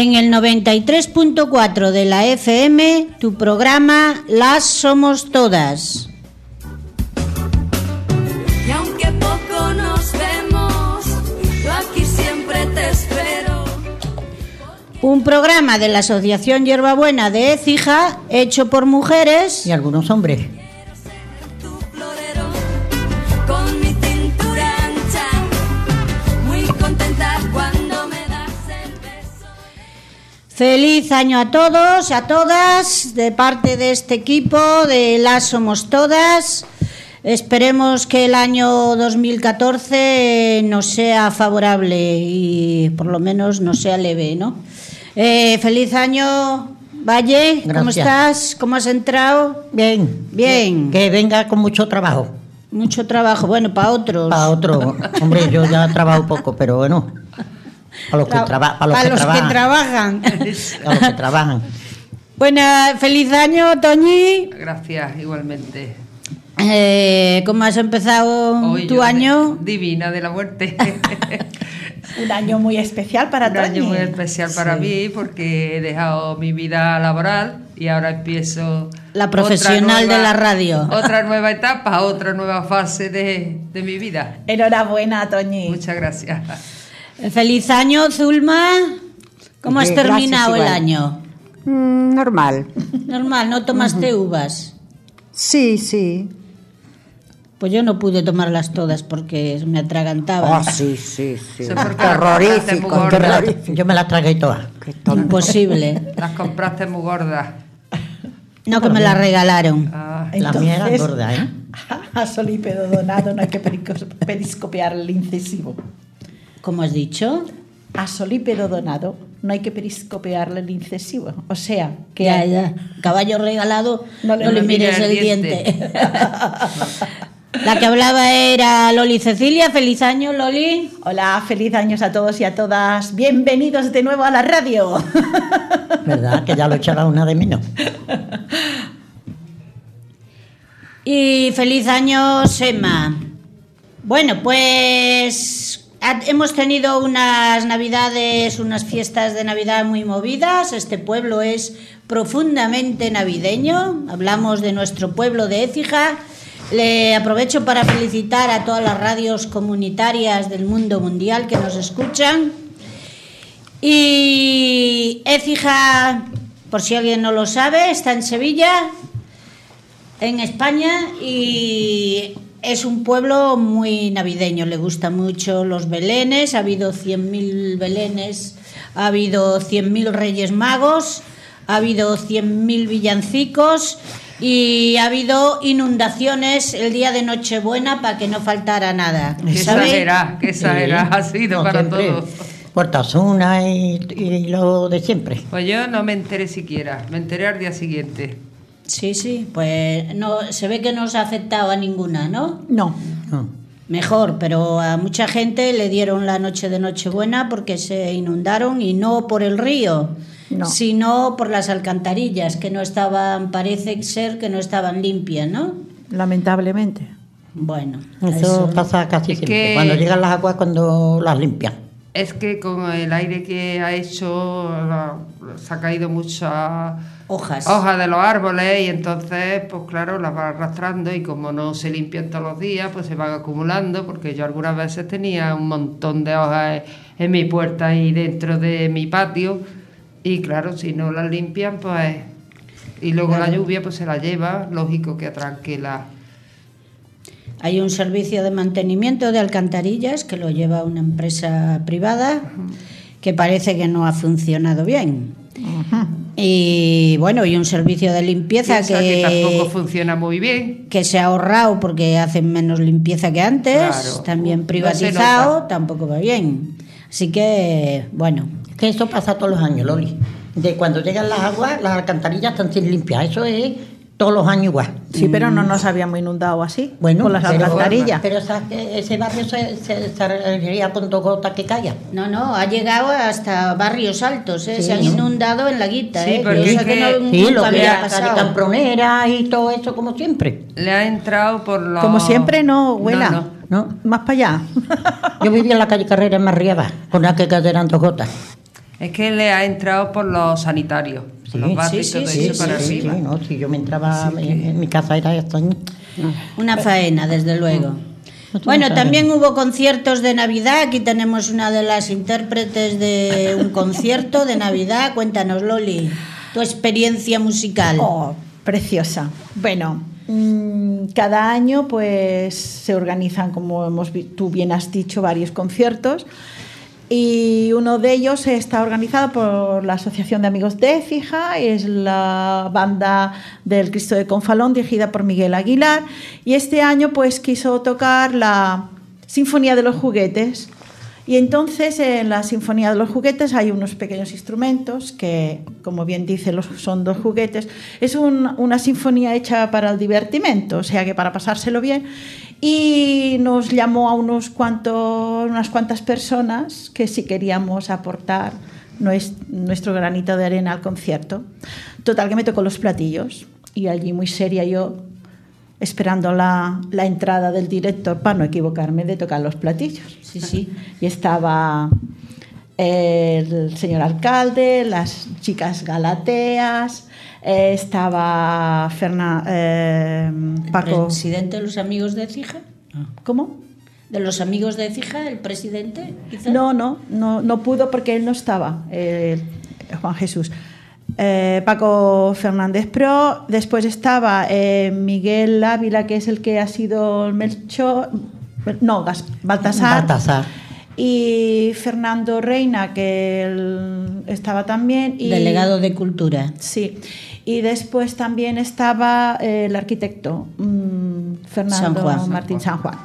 En el 93.4 de la FM, tu programa Las Somos Todas. Y aunque poco nos vemos, yo aquí siempre te espero. Un programa de la Asociación Hierbabuena de Écija, hecho por mujeres Y algunos hombres. Feliz año a todos, a todas, de parte de este equipo de Las Somos Todas. Esperemos que el año 2014 nos sea favorable y por lo menos no sea leve, ¿no? Eh, feliz año, Valle, ¿cómo Gracias. estás? ¿Cómo has entrado? Bien. Bien. Que venga con mucho trabajo. Mucho trabajo, bueno, para otros. Para otro. Hombre, yo ya trabajo poco, pero bueno. Para los que, Tra- traba- para los para que los que trabajan. Para los que trabajan. bueno, feliz año, Toñi. Gracias, igualmente. Eh, ¿Cómo has empezado Hoy tu año? Divina de la muerte. Un año muy especial para Un año Toñi. muy especial para mí porque he dejado mi vida laboral y ahora empiezo... La profesional de la radio. Otra nueva etapa, otra nueva fase de, de mi vida. Enhorabuena, Toñi. Muchas gracias. Feliz año, Zulma. ¿Cómo has gracias, terminado el año? Mm, normal. Normal, ¿no tomaste uvas? Sí, sí. Pues yo no pude tomarlas todas porque me atragantaban. Ah, sí, sí, sí. Las Terrorífico, gordas. Yo me, la, terrorífico. yo me la tragué todas. Qué. Imposible. Las compraste muy gordas. No que me las regalaron. Ah, La mía era gorda, ¿eh? A solípedo donado no hay que periscopiar el incisivo. ¿Cómo has dicho? A solípedo donado no hay que periscopiarle el incisivo. O sea, que Ya, ya. Caballo regalado, no No le, mires el diente. diente. La que hablaba era Loli Cecilia. Feliz año, Loli. Hola, feliz años a todos y a todas. Bienvenidos de nuevo a la radio. ¿Verdad? Que ya lo echaba una de menos. Y feliz año, Sema. Bueno, pues hemos tenido unas navidades, unas fiestas de Navidad muy movidas. Este pueblo es profundamente navideño. Hablamos de nuestro pueblo de Écija. Le aprovecho para felicitar a todas las radios comunitarias del mundo mundial que nos escuchan. Y Écija, por si alguien no lo sabe, está en Sevilla, en España y es un pueblo muy navideño, le gustan mucho los belenes, ha habido 100.000 belenes, ha habido 100.000 reyes magos, ha habido 100.000 villancicos y ha habido inundaciones el día de Nochebuena para que no faltara nada. ¿sabe? exagerada, qué exagerada ha sido No, para siempre. todos. Puerta Osuna y, y lo de siempre. Pues yo no me enteré siquiera, me enteré al día siguiente. Sí, sí, pues no, se ve que no os ha afectado a ninguna, ¿no? No, No. Mejor, pero a mucha gente le dieron la noche de Nochebuena porque se inundaron y no por el río, No. sino por las alcantarillas que no estaban, parece ser que no estaban limpias, ¿no? lamentablemente. Bueno, Eso, pasa casi Es siempre. que- Cuando llegan las aguas, cuando las limpian. Es que con el aire que ha hecho, la- se ha caído mucha hojas. hojas de los árboles y entonces, pues claro, las va arrastrando y como no se limpian todos los días, pues se van acumulando, porque yo algunas veces tenía un montón de hojas en mi puerta y dentro de mi patio y claro, si no las limpian, pues... Y luego la lluvia pues se la lleva, lógico que atranque la... Hay un servicio de mantenimiento de alcantarillas que lo lleva una empresa privada que parece que no ha funcionado bien. Y bueno, y un servicio de limpieza que, que tampoco funciona muy bien. que se ha ahorrado porque hacen menos limpieza que antes, Claro. también privatizado, tampoco va bien. Así que, bueno, Es que eso pasa todos los años, Loli. De cuando llegan las aguas, las alcantarillas están sin limpiar. Eso es todos los años igual. Sí, pero no nos habíamos inundado así, Bueno, con las pero, alcantarillas. pero ese barrio se, se, se arreglaría con dos gotas que caigan. No, no, ha llegado hasta barrios altos, ¿eh? Sí, se han ¿no? inundado en la guita, Sí, ¿eh? porque es que- no- Sí, lo nunca que había era pasado. Campronera y todo eso como siempre. Le ha entrado por los... Como siempre, no, abuela. No, no. ¿no? Más para allá. Yo vivía en la calle Carrera en Marriaba, con la que eran dos gotas. Es que le ha entrado por los sanitarios, Sí, los barrios sí, y todo sí, eso para sí, arriba. sí, no, si yo me entraba, en, en mi casa era esto. ¿no? Una faena, desde luego. No tengo Bueno, también hubo conciertos de Navidad. Aquí tenemos una de las intérpretes de un concierto de Navidad. Cuéntanos, Loli, tu experiencia musical. Oh, preciosa. Bueno, mm, cada año pues se organizan, como hemos tú bien has dicho, varios conciertos. Y uno de ellos está organizado por la Asociación de Amigos de Écija, es la banda del Cristo de Confalón dirigida por Miguel Aguilar. Y este año pues quiso tocar la Sinfonía de los Juguetes. Y entonces en la Sinfonía de los Juguetes hay unos pequeños instrumentos que, como bien dice, son dos juguetes. Es un- una sinfonía hecha para el divertimento, o sea que para pasárselo bien. Y nos llamó a unos cuantos, unas cuantas personas que si queríamos aportar nues- nuestro granito de arena al concierto. Total que me tocó los platillos y allí muy seria yo esperando la, la entrada del director para no equivocarme de tocar los platillos. Sí, sí. Y estaba el señor alcalde, las chicas galateas, eh, estaba Ferna, eh, ¿El Paco. presidente de los amigos de Cija? ¿Cómo? ¿De los amigos de Cija, el presidente? quizá? No, no, no, no pudo porque él no estaba, eh, Juan Jesús. Eh, Paco Fernández Pro, después estaba eh, Miguel Ávila, que es el que ha sido el Melchor, no, Baltasar, Baltasar. y Fernando Reina, que él estaba también. Y, Delegado de Cultura. Sí, y después también estaba eh, el arquitecto mm, Fernando San Juan. Martín San Juan.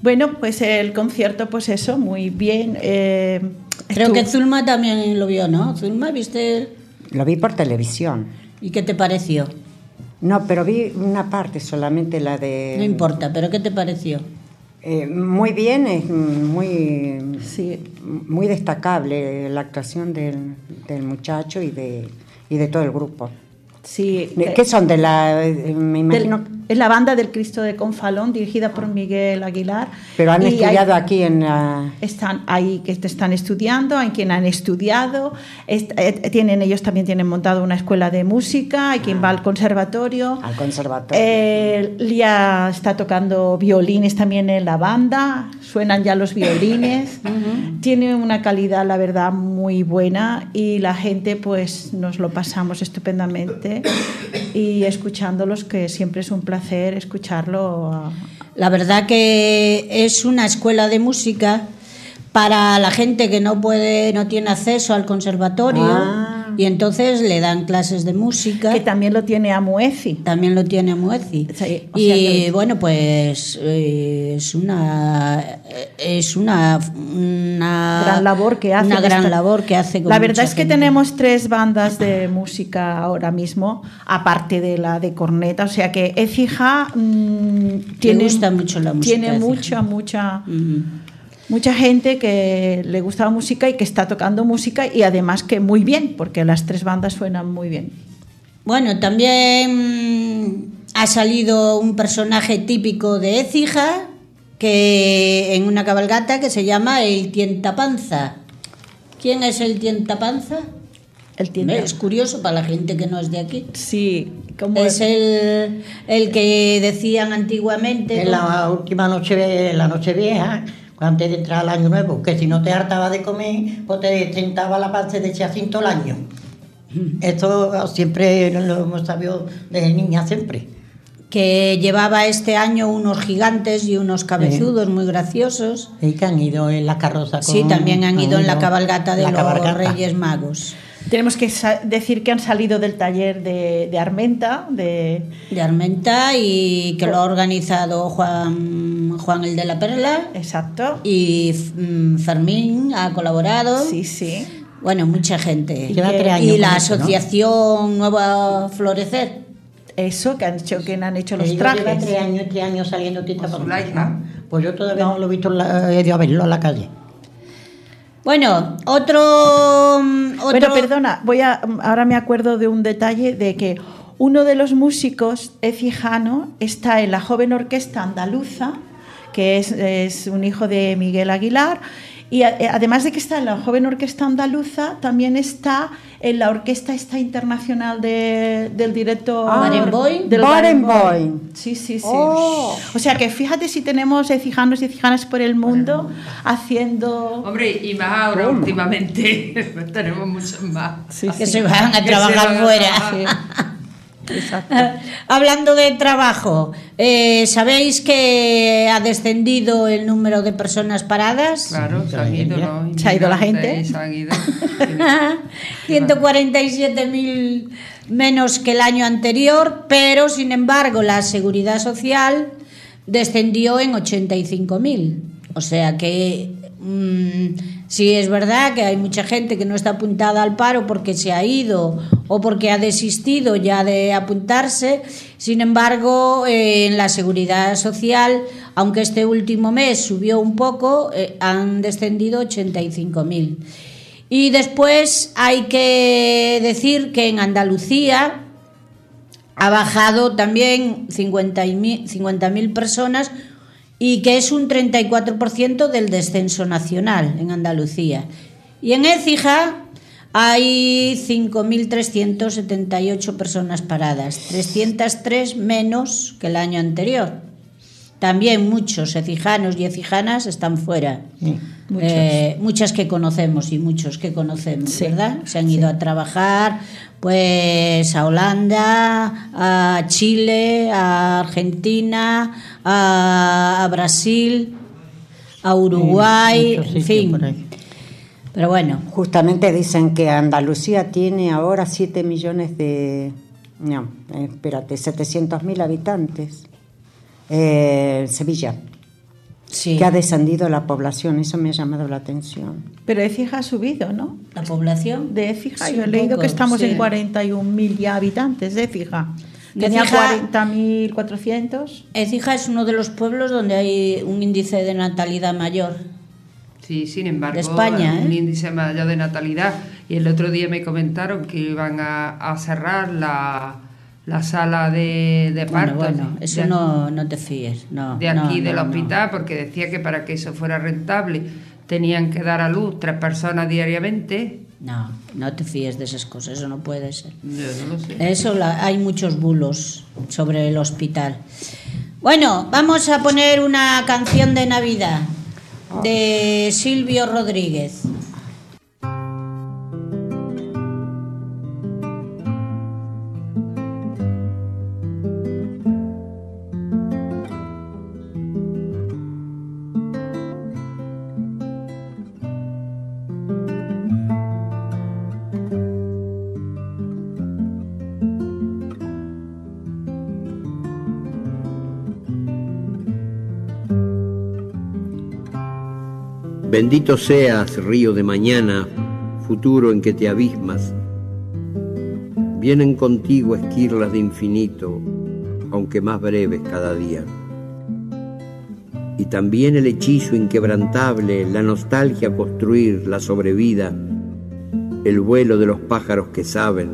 Bueno, pues el concierto, pues eso, muy bien. Creo estuvo- que Zulma también lo vio, ¿no? Zulma, ¿viste? Lo vi por televisión. ¿Y qué te pareció? No, pero vi una parte solamente, la de... No importa, pero ¿qué te pareció? Eh, muy bien, es muy, Sí, muy destacable la actuación del, del muchacho y de, y de todo el grupo. sí. ¿De- eh, ¿Qué son? De la, eh, me del- imagino, es la banda del Cristo de Confalón, dirigida por Miguel Aguilar. pero han Y hay- estudiado aquí en la... Están ahí que están estudiando, hay quien han estudiado, est- eh, tienen ellos también tienen montado una escuela de música, hay quien va al conservatorio. Al conservatorio. Eh, Lía está tocando violines también en la banda, suenan ya los violines. Tiene una calidad, la verdad, muy buena y la gente, pues, nos lo pasamos estupendamente y escuchándolos, que siempre es un placer escucharlo. a- La verdad que es una escuela de música para la gente que no puede, no tiene acceso al conservatorio Ah. Y entonces le dan clases de música. Que también lo tiene Amuezi. También lo tiene Muezi. Sí, o y que- bueno, pues eh, es una es una, una gran labor que hace. Una gran esta- labor que hace. con La verdad es que gente. tenemos tres bandas de música ahora mismo, aparte de la de corneta, o sea que Écija mm, tiene gusta mucho la música Tiene mucha, mucha. Mucha gente que le gusta la música y que está tocando música y además que muy bien, porque las tres bandas suenan muy bien. Bueno, también ha salido un personaje típico de Écija que en una cabalgata que se llama el tientapanza. ¿Quién es el tientapanza? El. Es curioso para la gente que no es de aquí. Sí, como Es el, el que decían antiguamente. En la última noche, la noche vieja, antes de entrar al año nuevo, que si no te hartaba de comer, pues te sentaba la panza de así todo el año. Esto siempre lo hemos sabido desde niña, siempre. que llevaba este año unos gigantes y unos cabezudos muy graciosos. Y que han ido en la carroza con... Sí, también han ido en la cabalgata de la los cabalgata. Reyes Magos tenemos que decir que han salido del taller de, de Armenta, de de Armenta y que lo ha organizado Juan, Juan el de la Perla exacto. y mm, Fermín ha colaborado. Sí, sí. Bueno, mucha gente. Lleva Y- tres años y la eso, ¿no? asociación Nueva Florecer. Eso, que han hecho, que han hecho los trajes. tres años, tres años saliendo tita Con por Zulaika. Pues yo todavía no. lo he visto, en la- he ido a verlo en la calle. Bueno, otro, mm, otro Pero perdona, voy a, ahora me acuerdo de un detalle de que uno de los músicos, Ecijano, está en la joven orquesta andaluza, que es un hijo de Miguel Aguilar, y eh, además de que está en la joven orquesta andaluza, también está en la orquesta esta internacional de- del director Ah, Barenboim. del Barenboim. Barenboim. Sí, sí, sí. Oh. O sea que fíjate si tenemos ecijanos y ecijanas por el mundo haciendo Hombre, y más ahora últimamente, tenemos muchos más. Sí, que sí. se van a Que trabajar van a fuera. trabajar. Exacto. Hablando de trabajo, eh, ¿sabéis que ha descendido el número de personas paradas? Claro, se han ido los Se ha ido la gente. Se han ido. 147.000 menos que el año anterior, pero sin embargo la seguridad social descendió en 85.000. O sea que mm, sí es verdad que hay mucha gente que no está apuntada al paro porque se ha ido o porque ha desistido ya de apuntarse. Sin embargo, eh, en la seguridad social, aunque este último mes subió un poco, eh, han descendido 85.000. Y después hay que decir que en Andalucía ha bajado también 50.000 50.000 personas y que es un 34% del descenso nacional en Andalucía. Y en Écija hay 5.378 personas paradas, 303 menos que el año anterior. También muchos ecijanos y ecijanas están fuera. Eh, muchas que conocemos y muchos que conocemos, Sí, ¿verdad? Se han ido a trabajar pues a Holanda, a Chile, a Argentina, a, a Brasil, a Uruguay, en fin. Pero bueno, Justamente dicen que Andalucía tiene ahora 7 millones de... No, espérate, 700 mil habitantes. Eh, Sevilla, sí, que ha descendido la población, eso me ha llamado la atención. Pero Écija ha subido, ¿no? la población De Écija, Sí, yo he leído poco, que estamos sí. en 41.000 ya habitantes de Écija. Tenía Écija- 40.400. Écija es uno de los pueblos donde hay un índice de natalidad mayor. Sí, sin embargo, De España, un ¿eh? índice mayor de natalidad. Y el otro día me comentaron que iban a, a cerrar la, la sala de, de partos. bueno, eso de, no, no te fíes, no. de aquí no, del hospital, porque decía que para que eso fuera rentable tenían que dar a luz tres personas diariamente. No, no te fíes de esas cosas, eso no puede ser. Yo no lo sé. Eso la- hay muchos bulos sobre el hospital. Bueno, vamos a poner una canción de Navidad de Silvio Rodríguez. Bendito seas, río de mañana, futuro en que te abismas. Vienen contigo esquirlas de infinito, aunque más breves cada día. Y también el hechizo inquebrantable, la nostalgia construir, la sobrevida, el vuelo de los pájaros que saben,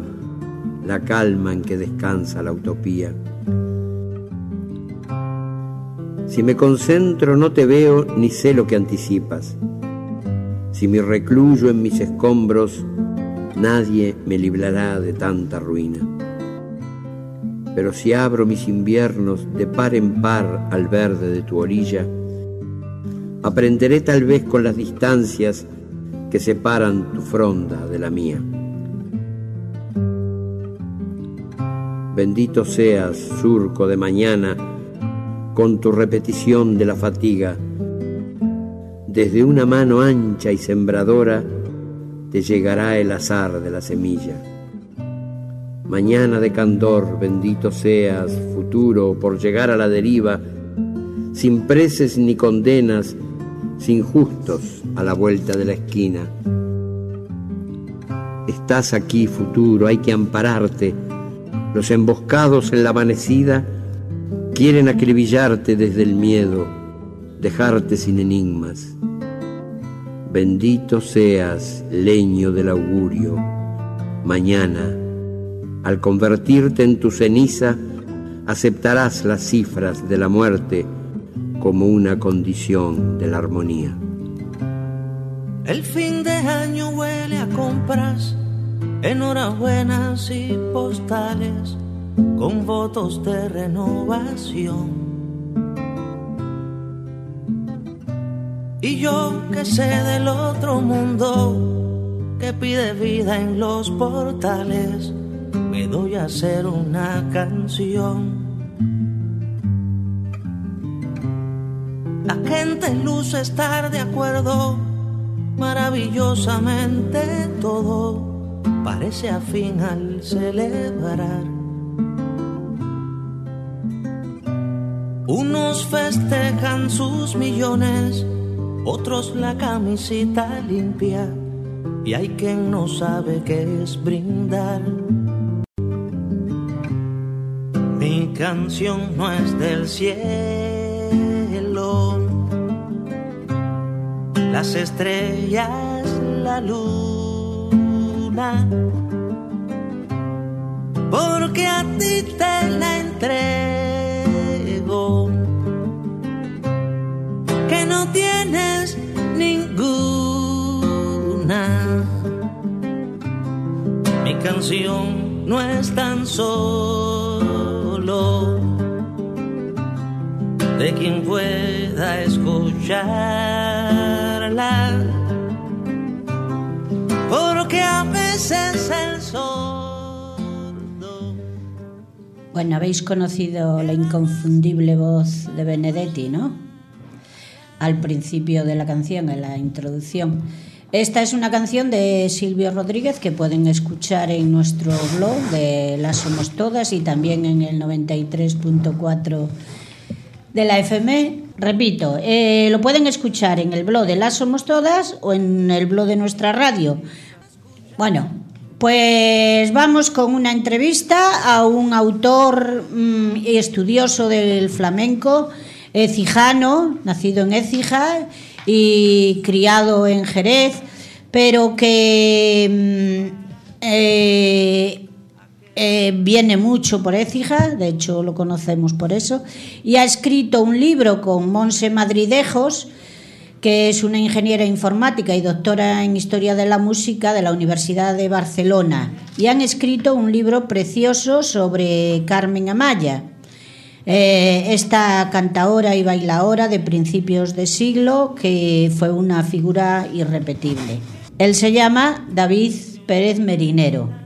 la calma en que descansa la utopía. Si me concentro no te veo ni sé lo que anticipas. Si me recluyo en mis escombros, nadie me librará de tanta ruina. Pero si abro mis inviernos de par en par al verde de tu orilla, aprenderé tal vez con las distancias que separan tu fronda de la mía. Bendito seas, surco de mañana, con tu repetición de la fatiga. Desde una mano ancha y sembradora te llegará el azar de la semilla. Mañana de candor, bendito seas, futuro, por llegar a la deriva, sin preces ni condenas, sin justos a la vuelta de la esquina. Estás aquí, futuro, hay que ampararte, Los emboscados en la amanecida quieren acribillarte desde el miedo, dejarte sin enigmas. Bendito seas, leño del augurio. Mañana, al convertirte en tu ceniza, aceptarás las cifras de la muerte como una condición de la armonía. El fin de año huele a compras, enhorabuenas y postales con votos de renovación. Y yo que sé del otro mundo que pide vida en los portales, me doy a hacer una canción. La gente luce estar de acuerdo, maravillosamente todo parece afín al celebrar. Unos festejan sus millones, otros la camisita limpia, y hay quien no sabe qué es brindar. Mi canción no es del cielo, las estrellas, la luna, porque a ti te la entrego, tienes ninguna. Mi canción no es tan solo de quien pueda escucharla, porque a veces el sordo Bueno, habéis conocido la inconfundible voz de Benedetti, ¿no? Al principio de la canción, en la introducción. Esta es una canción de Silvio Rodríguez que pueden escuchar en nuestro blog de Las Somos Todas y también en el 93.4 de la FM. Repito, eh, lo pueden escuchar en el blog de Las Somos Todas o en el blog de nuestra radio. Bueno, pues vamos con una entrevista a un autor mm, y estudioso del flamenco, ecijano, nacido en Écija y criado en Jerez, pero que mm, eh, eh, viene mucho por Écija, de hecho lo conocemos por eso, y ha escrito un libro con Monse Madridejos, que es una ingeniera informática y doctora en Historia de la Música de la Universidad de Barcelona, y han escrito un libro precioso sobre Carmen Amaya. Eh, esta cantaora y bailaora de principios de siglo que fue una figura irrepetible. Él se llama David Pérez Merinero.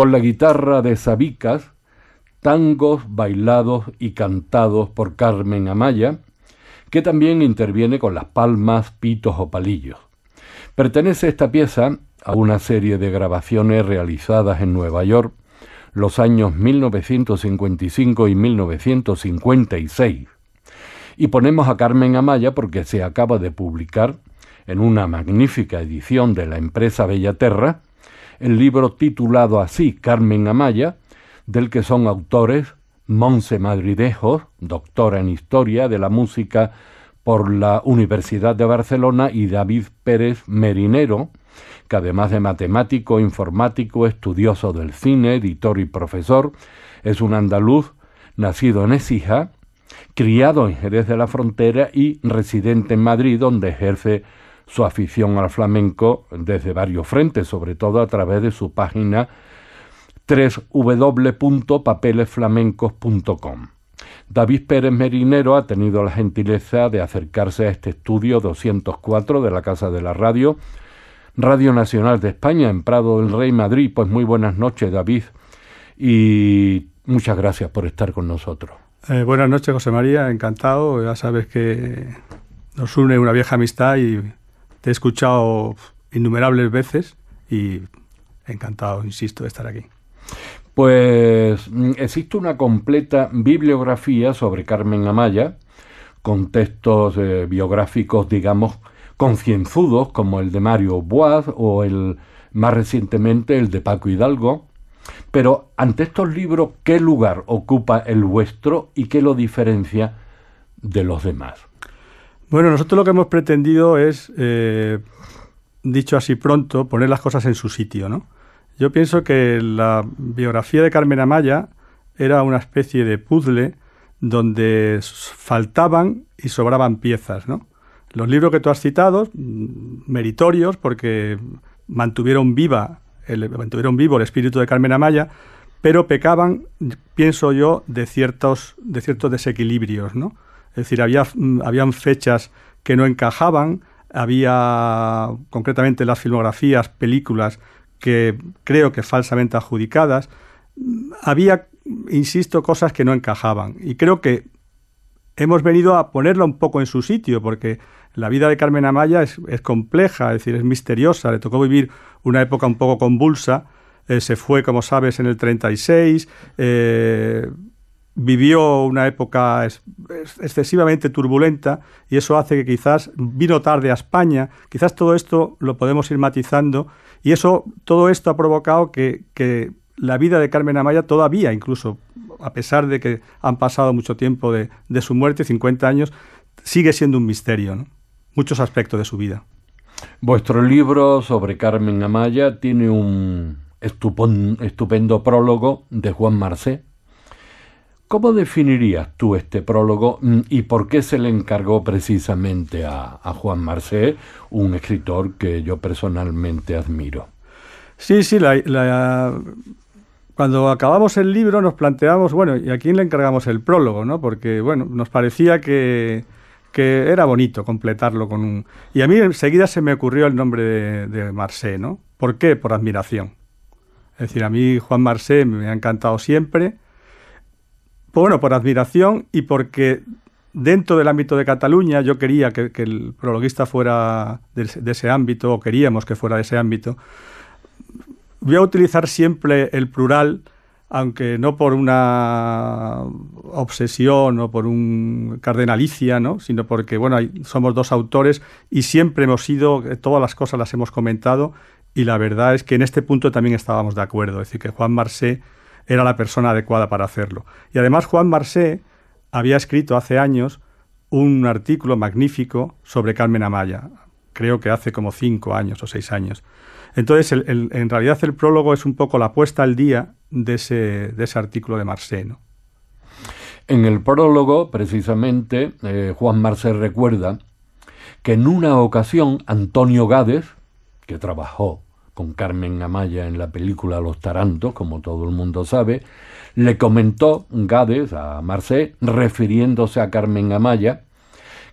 Con la guitarra de Sabicas, tangos bailados y cantados por Carmen Amaya, que también interviene con las palmas, pitos o palillos. Pertenece esta pieza a una serie de grabaciones realizadas en Nueva York los años 1955 y 1956. Y ponemos a Carmen Amaya porque se acaba de publicar en una magnífica edición de la empresa Bellaterra el libro titulado así Carmen Amaya, del que son autores Monse Madridejos, doctora en Historia de la Música por la Universidad de Barcelona, y David Pérez Merinero, que además de matemático, informático, estudioso del cine, editor y profesor, es un andaluz nacido en Écija, criado en Jerez de la Frontera y residente en Madrid, donde ejerce su afición al flamenco desde varios frentes, sobre todo a través de su página www.papelesflamencos.com. David Pérez Merinero ha tenido la gentileza de acercarse a este estudio 204 de la Casa de la Radio, Radio Nacional de España, en Prado del Rey, Madrid. Pues muy buenas noches, David, y muchas gracias por estar con nosotros. Eh, buenas noches, José María, encantado. Ya sabes que nos une una vieja amistad y te he escuchado innumerables veces y encantado, insisto, de estar aquí. Pues mm, existe una completa bibliografía sobre Carmen Amaya, con textos eh, biográficos, digamos, concienzudos, como el de Mario Boaz o el más recientemente el de Paco Hidalgo. Pero ante estos libros, ¿qué lugar ocupa el vuestro y qué lo diferencia de los demás? Bueno, nosotros lo que hemos pretendido es, eh, dicho así pronto, poner las cosas en su sitio, ¿no? Yo pienso que la biografía de Carmen Amaya era una especie de puzzle donde faltaban y sobraban piezas, ¿no? Los libros que tú has citado, mm, meritorios, porque mantuvieron viva el, mantuvieron vivo el espíritu de Carmen Amaya, pero pecaban, pienso yo, de ciertos, de ciertos desequilibrios, ¿no? Es decir, había, mm, habían fechas que no encajaban, había concretamente las filmografías, películas que creo que falsamente adjudicadas, había, insisto, cosas que no encajaban. Y creo que hemos venido a ponerla un poco en su sitio, porque la vida de Carmen Amaya es, compleja, es decir, es misteriosa, le tocó vivir una época un poco convulsa, eh, se fue, como sabes, en el 36, eh, vivió una época excesivamente turbulenta y eso hace que quizás vino tarde a España, quizás todo esto lo podemos ir matizando y eso, todo esto ha provocado que, la vida de Carmen Amaya todavía, incluso a pesar de que han pasado mucho tiempo de, su muerte, 50 años, sigue siendo un misterio, muchos aspectos de su vida. Vuestro libro sobre Carmen Amaya tiene un estupendo prólogo de Juan Marcé, ¿Cómo definirías tú este prólogo mm, y por qué se le encargó precisamente a, Juan Marcé, un escritor que yo personalmente admiro? Sí, sí, cuando acabamos el libro nos planteamos, bueno, ¿y a quién le encargamos el prólogo? ¿no? Porque, bueno, nos parecía que, era bonito completarlo con un... Y a mí enseguida se me ocurrió el nombre de, de ¿no? ¿Por qué? Por admiración. Es decir, a mí Juan Marcé me ha encantado siempre bueno, por admiración y porque dentro del ámbito de Cataluña yo quería que, el prologuista fuera de, ese ámbito, o queríamos que fuera de ese ámbito. Voy a utilizar siempre el plural, aunque no por una obsesión o por un cardenalicia, ¿no? sino porque bueno, somos dos autores y siempre hemos sido, todas las cosas las hemos comentado y la verdad es que en este punto también estábamos de acuerdo, es decir, que Juan Marsé era la persona adecuada para hacerlo. Y además Juan Marsé había escrito hace años un artículo magnífico sobre Carmen Amaya, creo que hace como cinco años o seis años. Entonces, en realidad el prólogo es un poco la puesta al día de ese, de ese artículo de Marsé. En el prólogo, precisamente, eh, Juan Marsé recuerda que en una ocasión Antonio Gades, que trabajó con Carmen Amaya en la película Los Tarantos, como todo el mundo sabe, le comentó Gades a Marcé, refiriéndose a Carmen Amaya,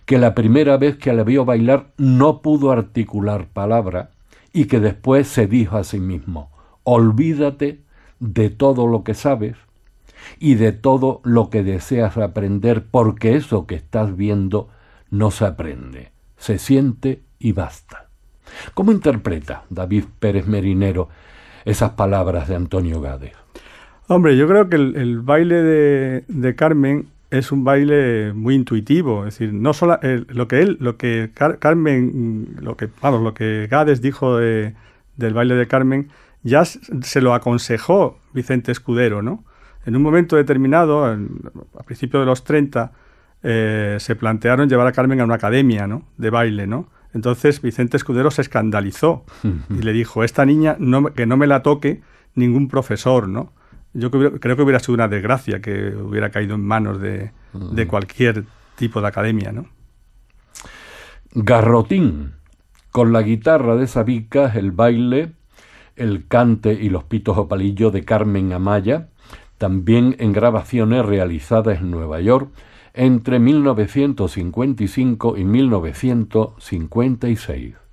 que la primera vez que la vio bailar no pudo articular palabra y que después se dijo a sí mismo, olvídate de todo lo que sabes y de todo lo que deseas aprender, porque eso que estás viendo no se aprende, se siente y basta. ¿Cómo interpreta David Pérez Merinero esas palabras de Antonio Gades? Hombre, yo creo que el, baile de, Carmen es un baile muy intuitivo, es decir, no solo lo que él, lo que Carmen, lo que lo que Gades dijo del baile de Carmen, ya se lo aconsejó Vicente Escudero, ¿no? En un momento determinado, a principios de los 30, eh, se plantearon llevar a Carmen a una academia, ¿no? De baile, ¿no? Entonces Vicente Escudero se escandalizó y le dijo, esta niña no, que no me la toque ningún profesor, ¿no? Yo creo, que hubiera sido una desgracia que hubiera caído en manos de, cualquier tipo de academia, ¿no? Garrotín, con la guitarra de Sabicas, el baile, el cante y los pitos o palillos de Carmen Amaya, también en grabaciones realizadas en Nueva York, entre 1955 y 1956.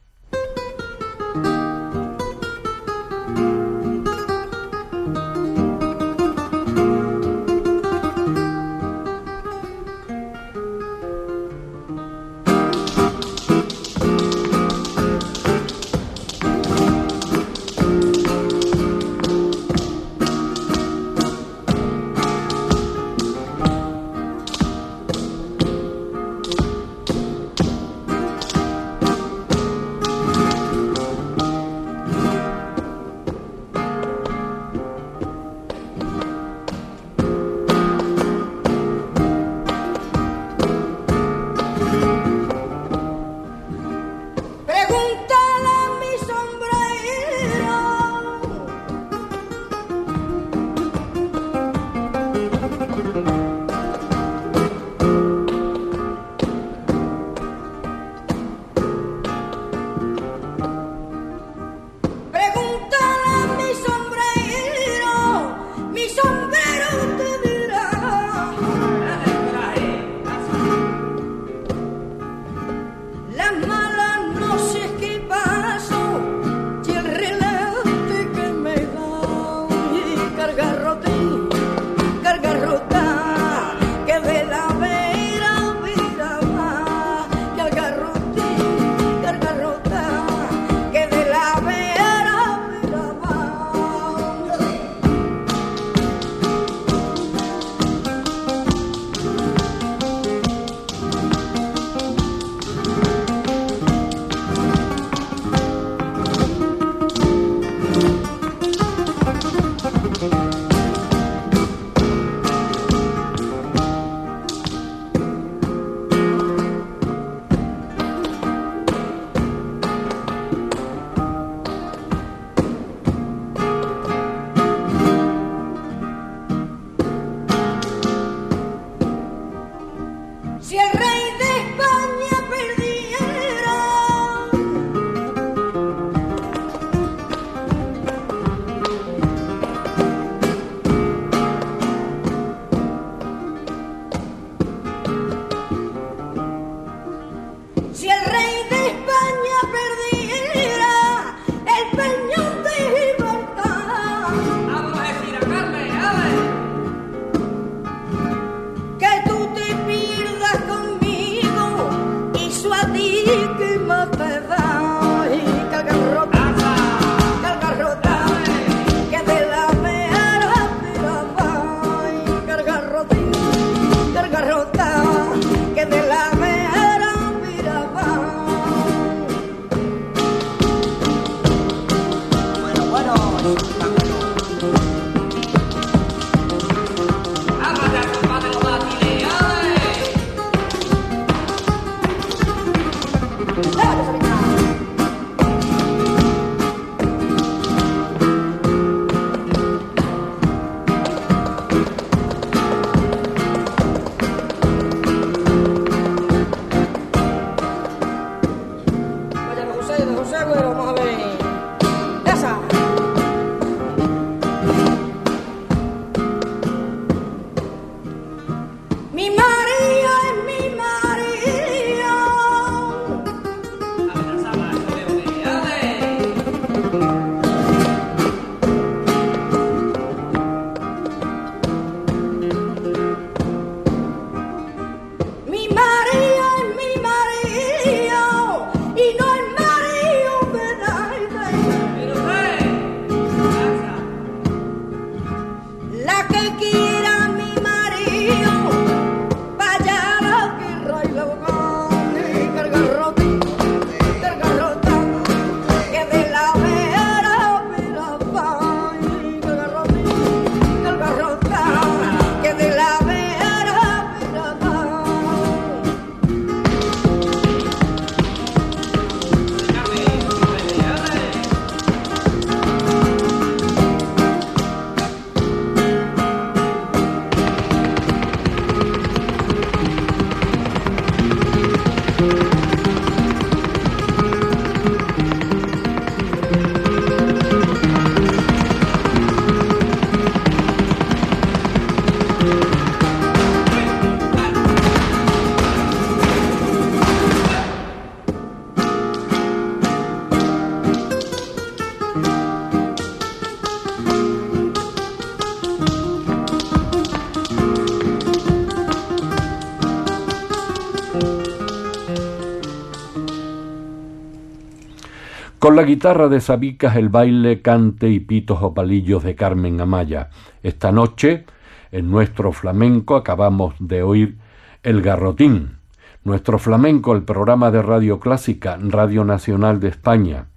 Con la guitarra de Sabicas, el baile, cante y pitos o palillos de Carmen Amaya. Esta noche, en nuestro flamenco, acabamos de oír El Garrotín. Nuestro flamenco, el programa de radio clásica, Radio Nacional de España,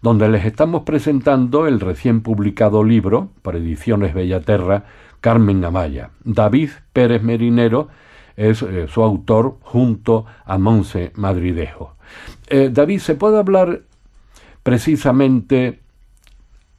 donde les estamos presentando el recién publicado libro, por Ediciones Bellaterra, Carmen Amaya. David Pérez Merinero es eh, su autor junto a Monse Madridejo. Eh, David, ¿se puede hablar precisamente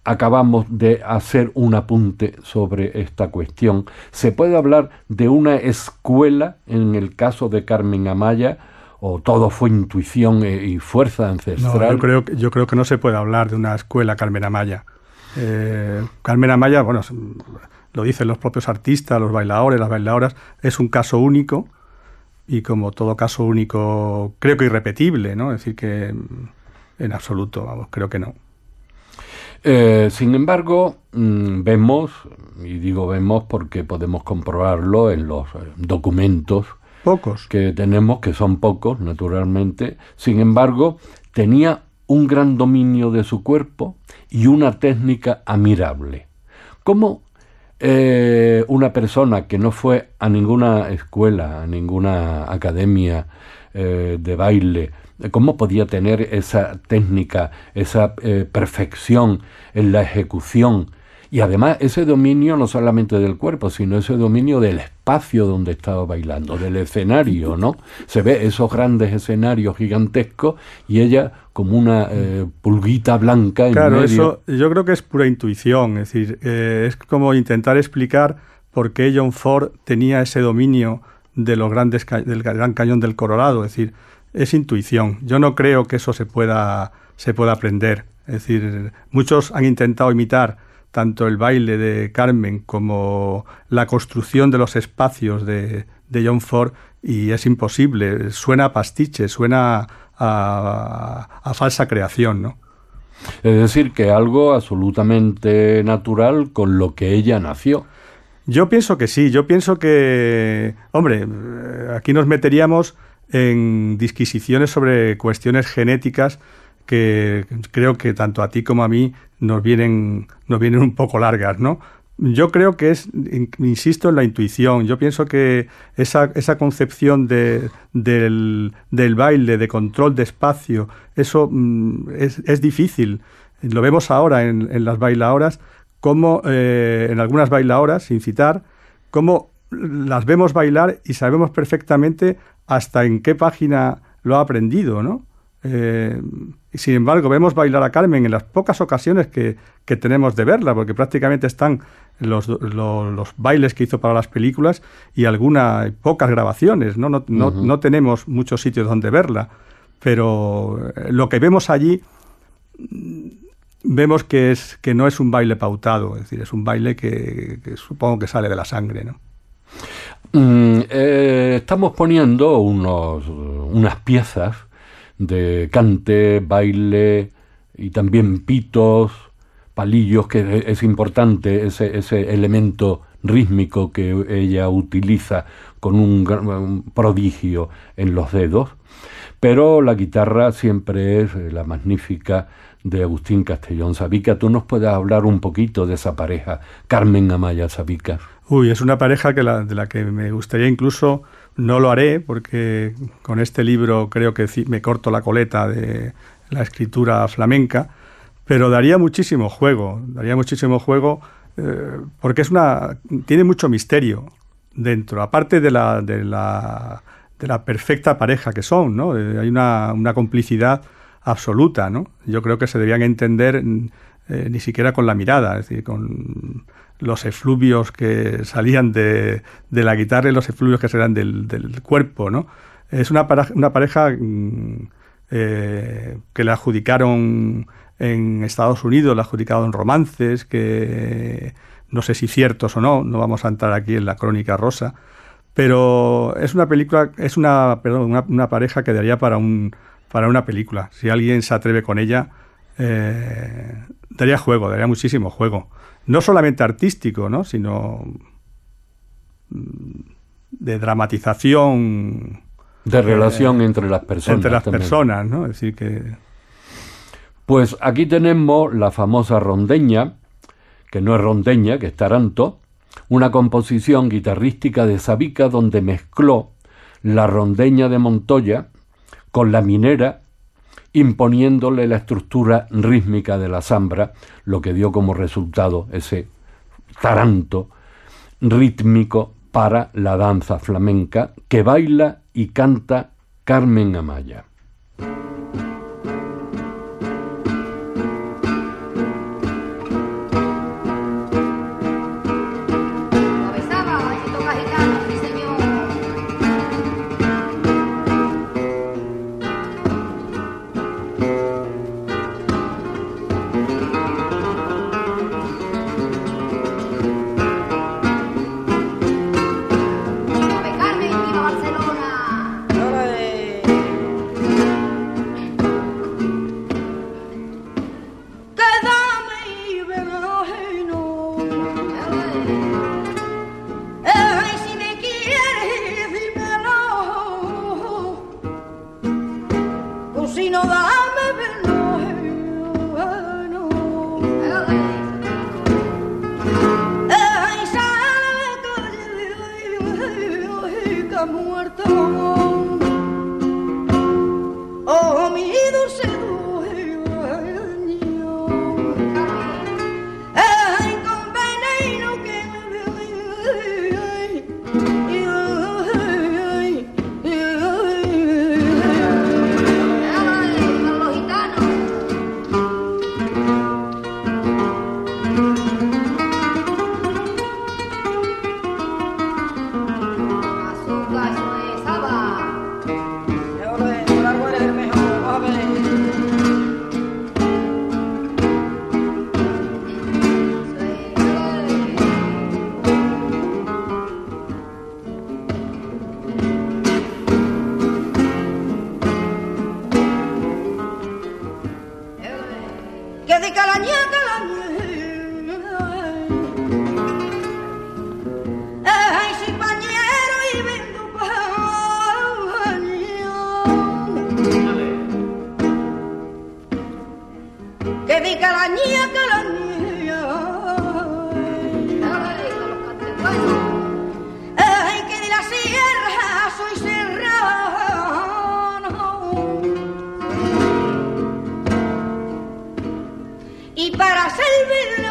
acabamos de hacer un apunte sobre esta cuestión. ¿Se puede hablar de una escuela en el caso de Carmen Amaya o todo fue intuición e- y fuerza No, ancestral? yo, creo, que- yo creo que no se puede hablar de una escuela Carmen Amaya. Eh, Carmen Amaya, bueno, lo dicen los propios artistas, los bailadores, las bailadoras, es un caso único y como todo caso único, creo que irrepetible, ¿no? Es decir, que en absoluto, vamos, creo que no. Eh, sin embargo, mm, vemos, y digo vemos porque podemos comprobarlo en los eh, documentos Pocos. que tenemos, que son pocos, naturalmente. Sin embargo, tenía un gran dominio de su cuerpo y una técnica admirable. ¿Cómo eh, una persona que no fue a ninguna escuela, a ninguna academia eh, de baile, cómo podía tener esa técnica, esa eh, perfección en la ejecución? Y además ese dominio no solamente del cuerpo, sino ese dominio del espacio donde estaba bailando, del escenario, ¿no? Se ve esos grandes escenarios gigantescos y ella como una eh, pulguita blanca en Claro, medio. eso yo creo que es pura intuición, es decir, eh, es como intentar explicar por qué John Ford tenía ese dominio de los grandes del Gran Cañón del Colorado, es decir, es intuición. Yo no creo que eso se pueda se pueda aprender, es decir, muchos han intentado imitar tanto el baile de Carmen como la construcción de los espacios de, de John Ford y es imposible, suena a pastiche, suena a, a falsa creación, ¿no? Es decir, que algo absolutamente natural con lo que ella nació. Yo pienso que sí, yo pienso que, hombre, aquí nos meteríamos en disquisiciones sobre cuestiones genéticas que creo que tanto a ti como a mí nos vienen, nos vienen un poco largas, ¿no? Yo creo que es, in- insisto en la intuición, yo pienso que esa, esa concepción de, del, del baile, de control de espacio, eso mm, es, es difícil. Lo vemos ahora en, en las bailadoras, como eh, en algunas bailadoras, sin citar, cómo las vemos bailar y sabemos perfectamente hasta en qué página lo ha aprendido, ¿no? Eh, y sin embargo, vemos bailar a Carmen en las pocas ocasiones que, que tenemos de verla, porque prácticamente están los, los, los bailes que hizo para las películas y algunas pocas grabaciones, ¿no? No, no, no tenemos muchos sitios donde verla, pero eh, lo que vemos allí mm, vemos que, es, que no es un baile pautado, es decir, es un baile que, que supongo que sale de la sangre, ¿no? Mm, eh, estamos poniendo unos, unas piezas de cante, baile y también pitos, palillos, que es importante ese, elemento rítmico que ella utiliza con un, un prodigio en los dedos, pero la guitarra siempre es eh, la magnífica de Agustín Castellón Sabica. ¿Tú nos puedes hablar un poquito de esa pareja, Carmen Amaya Sabica? Uy, es una pareja que la- de la que me gustaría incluso, no lo haré, porque con este libro creo que me corto la coleta de la escritura flamenca, pero daría muchísimo juego, daría muchísimo juego, eh, porque es una, tiene mucho misterio dentro, aparte de la, de la, de la perfecta pareja que son, ¿no? Eh, hay una, una complicidad absoluta, ¿no? Yo creo que se debían entender mm, eh, ni siquiera con la mirada, es decir, con los efluvios que salían de, de la guitarra y los efluvios que salían del, del cuerpo, ¿no? Es una, para- una pareja mm, eh, que le adjudicaron en Estados Unidos, le adjudicaron romances, que no sé si ciertos o no, no vamos a entrar aquí en la crónica rosa, pero es una película, es una, perdón, una pareja que daría para un para una película. Si alguien se atreve con ella, eh, daría juego, daría muchísimo juego. No solamente artístico, ¿no? sino mm, de dramatización De relación eh, entre las personas. entre las también. personas, ¿no? Es decir que Pues aquí tenemos la famosa rondeña, que no es rondeña, que es taranto, una composición guitarrística de Sabica donde mezcló la rondeña de Montoya con la minera, imponiéndole la estructura rítmica de la zambra, lo que dio como resultado ese taranto rítmico para la danza flamenca que baila y canta Carmen Amaya. Ay, que de la sierra soy serrano. y para servirle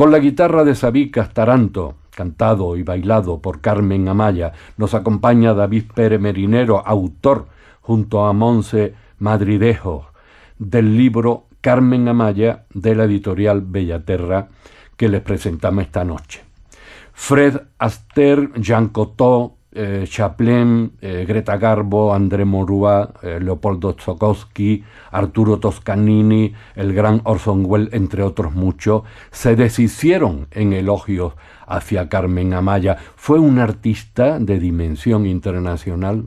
Con la guitarra de Sabicas Taranto, cantado y bailado por Carmen Amaya, nos acompaña David Pérez Merinero, autor, junto a Monse Madridejo, del libro Carmen Amaya de la editorial Bellaterra que les presentamos esta noche. Fred Aster, Jean eh, Chaplin, eh, Greta Garbo, André Morua, eh, Leopoldo Tsokowski, Arturo Toscanini, el gran Orson Welles, entre otros muchos, se deshicieron en elogios hacia Carmen Amaya. ¿Fue un artista de dimensión internacional?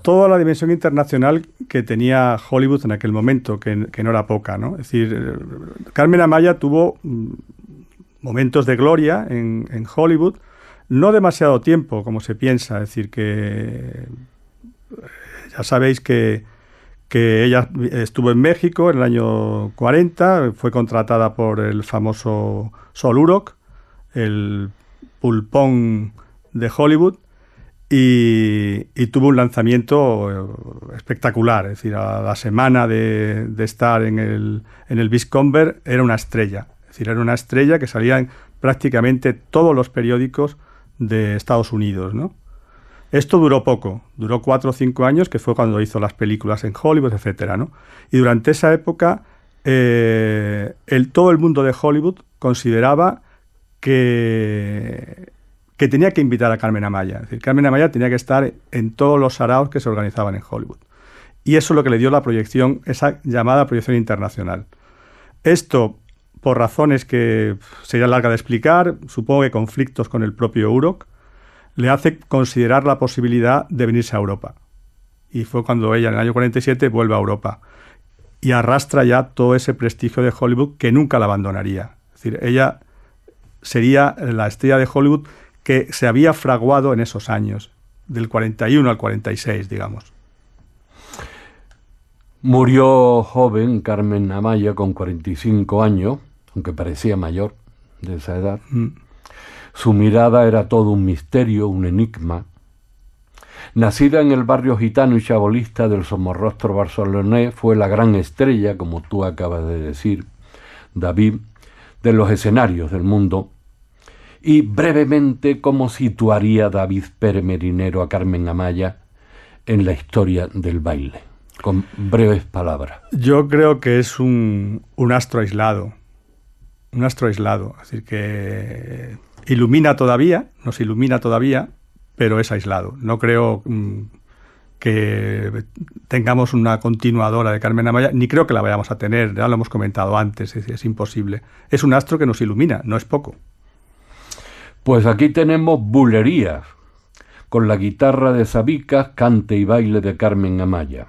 toda la dimensión internacional que tenía Hollywood en aquel momento, que, no era poca, ¿no? Es decir, Carmen Amaya tuvo mm, momentos de gloria en, Hollywood, no demasiado tiempo, como se piensa, es decir, que ya sabéis que, que ella estuvo en México en el año 40, fue contratada por el famoso Sol Urok, el pulpón de Hollywood, y, tuvo un lanzamiento eh, espectacular. Es decir, a la semana de, estar en el, en el Viscomber era una estrella. Decir, era una estrella que salía en prácticamente todos los periódicos de Estados Unidos, ¿no? Esto duró poco, duró cuatro o cinco años, que fue cuando hizo las películas en Hollywood, etcétera, ¿no? Y durante esa época, eh, el, todo el mundo de Hollywood consideraba que que tenía que invitar a Carmen Amaya. Es decir, Carmen Amaya tenía que estar en todos los saraos que se organizaban en Hollywood. Y eso es lo que le dio la proyección, esa llamada proyección internacional. Esto, por razones que sería larga de explicar, supongo que conflictos con el propio Urok, le hace considerar la posibilidad de venirse a Europa. Y fue cuando ella, en el año 47, vuelve a Europa. Y arrastra ya todo ese prestigio de Hollywood que nunca la abandonaría. Es decir, ella sería la estrella de Hollywood que se había fraguado en esos años, del 41 al 46, digamos. Murió joven Carmen Amaya con 45 años, aunque parecía mayor de esa edad. Mm. Su mirada era todo un misterio, un enigma. Nacida en el barrio gitano y chabolista del Somorrostro barcelonés, fue la gran estrella, como tú acabas de decir, David, de los escenarios del mundo y brevemente cómo situaría David Pérez Merinero a Carmen Amaya en la historia del baile, con breves palabras. Yo creo que es un, astro aislado, un astro aislado, es decir, que ilumina todavía, nos ilumina todavía, pero es aislado. No creo mm, que tengamos una continuadora de Carmen Amaya, ni creo que la vayamos a tener, ya lo hemos comentado antes, es imposible. Es un astro que nos ilumina, no es poco. Pues aquí tenemos bulerías, con la guitarra de Sabicas, cante y baile de Carmen Amaya.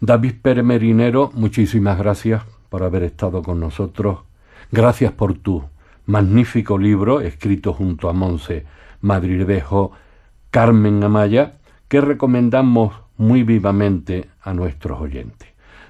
David Pérez Merinero, muchísimas gracias por haber estado con nosotros. Gracias por tu magnífico libro, escrito junto a Monse Madridejo, Carmen Amaya, que recomendamos muy vivamente a nuestros oyentes.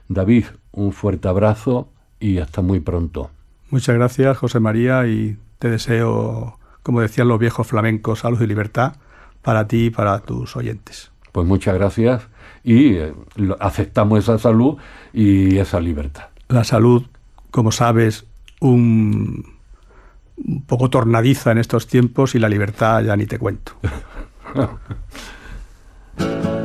David, un fuerte abrazo y hasta muy pronto. Muchas gracias, José María, y te deseo como decían los viejos flamencos, salud y libertad para ti y para tus oyentes. Pues muchas gracias y eh, aceptamos esa salud y esa libertad. La salud, como sabes, un, poco tornadiza en estos tiempos y la libertad ya ni te cuento.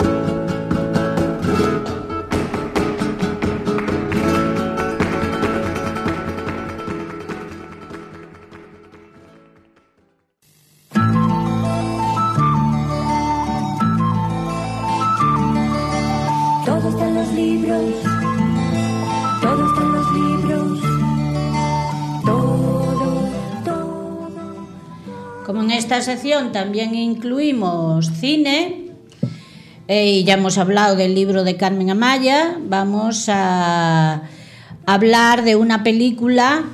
esta sección también incluimos cine eh, y ya hemos hablado del libro de Carmen Amaya. Vamos a hablar de una película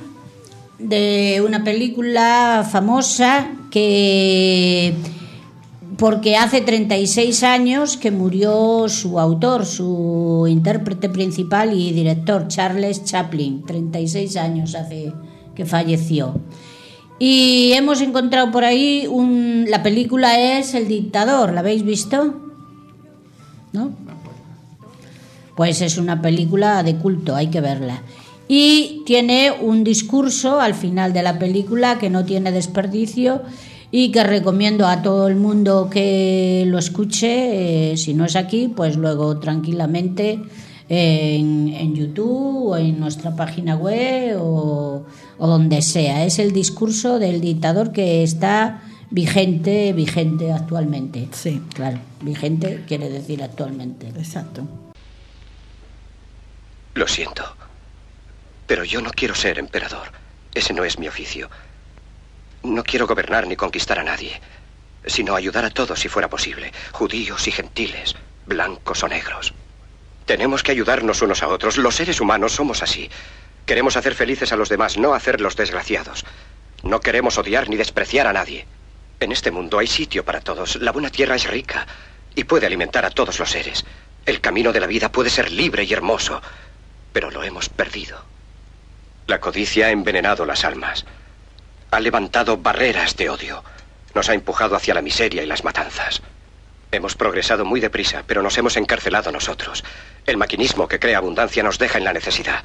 de una película famosa que porque hace 36 años que murió su autor, su intérprete principal y director, Charles Chaplin. 36 años hace que falleció. Y hemos encontrado por ahí un, la película es El dictador, ¿la habéis visto? ¿No? Pues es una película de culto, hay que verla. y tiene un discurso al final de la película que no tiene desperdicio y que recomiendo a todo el mundo que lo escuche, eh, si no es aquí, pues luego tranquilamente en, en YouTube o en nuestra página web o, o donde sea. Es el discurso del dictador que está vigente, vigente actualmente. Sí. Claro, vigente quiere decir actualmente. Exacto. Lo siento. Pero yo no quiero ser emperador. Ese no es mi oficio. No quiero gobernar ni conquistar a nadie, sino ayudar a todos si fuera posible, judíos y gentiles, blancos o negros. Tenemos que ayudarnos unos a otros. Los seres humanos somos así. Queremos hacer felices a los demás, no hacerlos desgraciados. No queremos odiar ni despreciar a nadie. En este mundo hay sitio para todos. La buena tierra es rica y puede alimentar a todos los seres. El camino de la vida puede ser libre y hermoso, pero lo hemos perdido. La codicia ha envenenado las almas. Ha levantado barreras de odio. Nos ha empujado hacia la miseria y las matanzas. Hemos progresado muy deprisa, pero nos hemos encarcelado nosotros. El maquinismo que crea abundancia nos deja en la necesidad.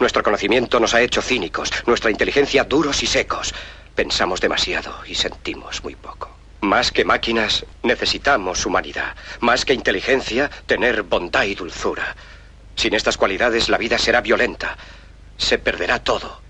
Nuestro conocimiento nos ha hecho cínicos, nuestra inteligencia duros y secos. Pensamos demasiado y sentimos muy poco. Más que máquinas, necesitamos humanidad. Más que inteligencia, tener bondad y dulzura. Sin estas cualidades, la vida será violenta. Se perderá todo.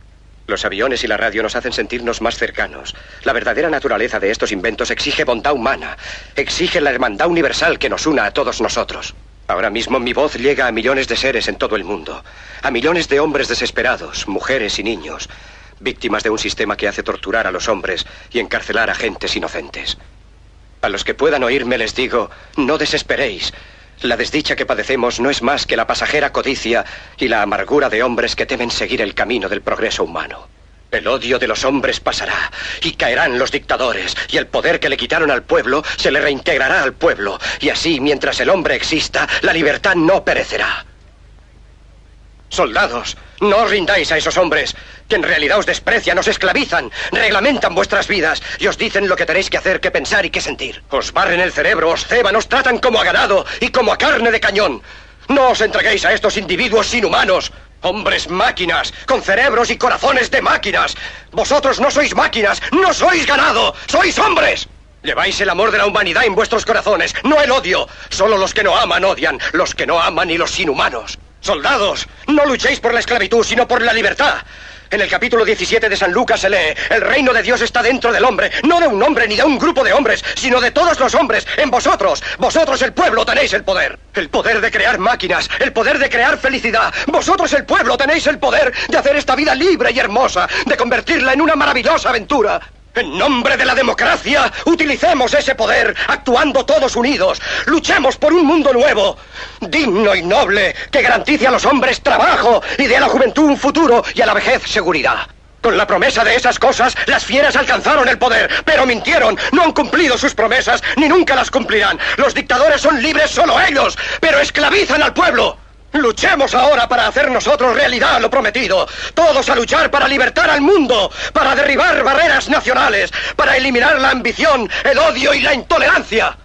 Los aviones y la radio nos hacen sentirnos más cercanos. La verdadera naturaleza de estos inventos exige bondad humana. Exige la hermandad universal que nos una a todos nosotros. Ahora mismo mi voz llega a millones de seres en todo el mundo. A millones de hombres desesperados, mujeres y niños. Víctimas de un sistema que hace torturar a los hombres y encarcelar a gentes inocentes. A los que puedan oírme les digo, no desesperéis. La desdicha que padecemos no es más que la pasajera codicia y la amargura de hombres que temen seguir el camino del progreso humano. El odio de los hombres pasará y caerán los dictadores y el poder que le quitaron al pueblo se le reintegrará al pueblo y así mientras el hombre exista la libertad no perecerá. Soldados, no os rindáis a esos hombres, que en realidad os desprecian, os esclavizan, reglamentan vuestras vidas y os dicen lo que tenéis que hacer, que pensar y que sentir. Os barren el cerebro, os ceban, os tratan como a ganado y como a carne de cañón. No os entreguéis a estos individuos inhumanos. Hombres máquinas, con cerebros y corazones de máquinas. Vosotros no sois máquinas, no sois ganado, sois hombres. Lleváis el amor de la humanidad en vuestros corazones, no el odio. Solo los que no aman odian, los que no aman y los inhumanos. Soldados, no luchéis por la esclavitud, sino por la libertad. En el capítulo 17 de San Lucas se lee, el reino de Dios está dentro del hombre, no de un hombre ni de un grupo de hombres, sino de todos los hombres, en vosotros. Vosotros el pueblo tenéis el poder. El poder de crear máquinas, el poder de crear felicidad. Vosotros el pueblo tenéis el poder de hacer esta vida libre y hermosa, de convertirla en una maravillosa aventura. En nombre de la democracia, utilicemos ese poder, actuando todos unidos. Luchemos por un mundo nuevo, digno y noble, que garantice a los hombres trabajo y dé a la juventud un futuro y a la vejez seguridad. Con la promesa de esas cosas, las fieras alcanzaron el poder, pero mintieron, no han cumplido sus promesas, ni nunca las cumplirán. Los dictadores son libres solo ellos, pero esclavizan al pueblo. Luchemos ahora para hacer nosotros realidad lo prometido. Todos a luchar para libertar al mundo, para derribar barreras nacionales, para eliminar la ambición, el odio y la intolerancia.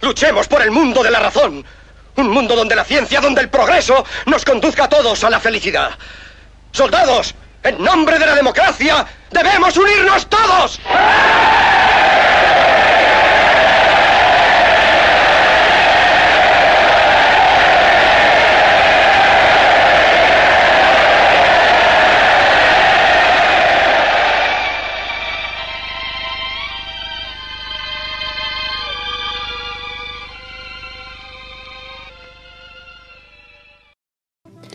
Luchemos por el mundo de la razón. Un mundo donde la ciencia, donde el progreso nos conduzca a todos a la felicidad. Soldados, en nombre de la democracia, debemos unirnos todos. ¿Tú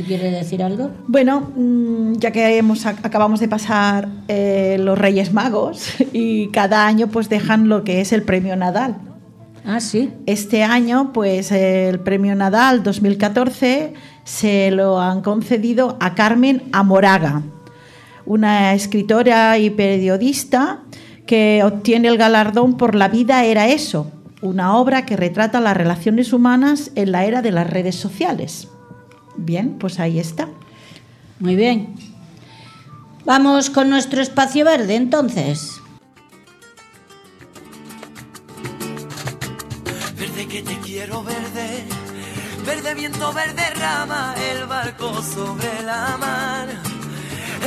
quieres decir algo? Bueno, mm, ya que hemos, ac- acabamos de pasar eh, los Reyes Magos y cada año pues dejan lo que es el premio Nadal. Ah, sí. Este año, pues el premio Nadal 2014 se lo han concedido a Carmen Amoraga, una escritora y periodista que obtiene el galardón por La vida era eso, una obra que retrata las relaciones humanas en la era de las redes sociales. Bien, pues ahí está. Muy bien. Vamos con nuestro espacio verde entonces. Verde que te quiero verde, verde viento, verde rama, el barco sobre la mar.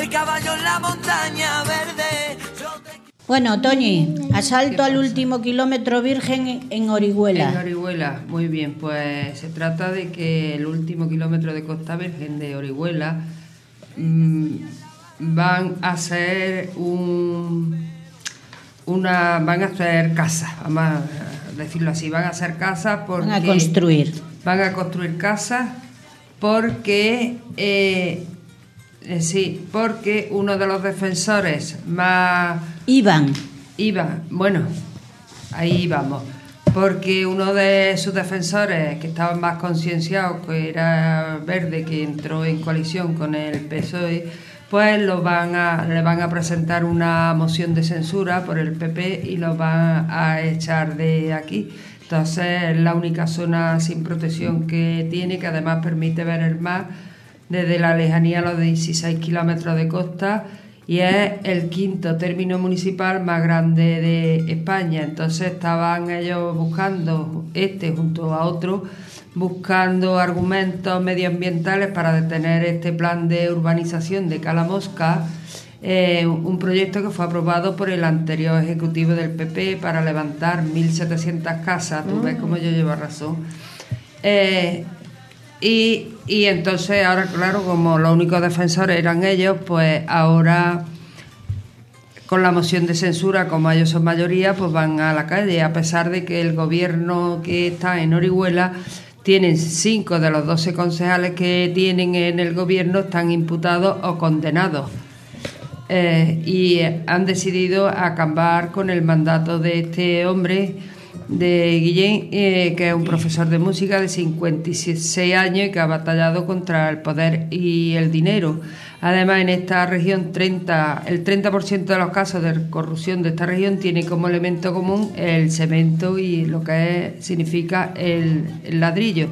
el caballo en la montaña verde. Bueno, Toñi, asalto al último kilómetro virgen en En Orihuela. Orihuela, muy bien, pues se trata de que el último kilómetro de Costa Virgen de Orihuela mm, van a hacer un una van a hacer casas, vamos a decirlo así, van a hacer casas porque Van a construir. van a construir casas porque eh, sí, porque uno de los defensores más Iban. Iba, bueno, ahí vamos. Porque uno de sus defensores, que estaba más concienciado, que era Verde, que entró en coalición con el PSOE, pues lo van a, le van a presentar una moción de censura por el PP y lo van a echar de aquí. Entonces es la única zona sin protección que tiene, que además permite ver el mar desde la lejanía a los 16 kilómetros de costa y es el quinto término municipal más grande de España. Entonces estaban ellos buscando, este junto a otro, buscando argumentos medioambientales para detener este plan de urbanización de Calamosca, eh, un proyecto que fue aprobado por el anterior ejecutivo del PP para levantar 1.700 casas. Tú ves cómo yo llevo razón. Eh, y, y entonces ahora, claro, como los únicos defensores eran ellos, pues ahora con la moción de censura, como ellos son mayoría, pues van a la calle, a pesar de que el gobierno que está en Orihuela tienen cinco de los 12 concejales que tienen en el gobierno están imputados o condenados. Eh, y han decidido acabar con el mandato de este hombre, de Guillén, eh, que es un profesor de música de 56 años y que ha batallado contra el poder y el dinero. Además, en esta región, 30, el 30% de los casos de corrupción de esta región tiene como elemento común el cemento y lo que significa el, ladrillo.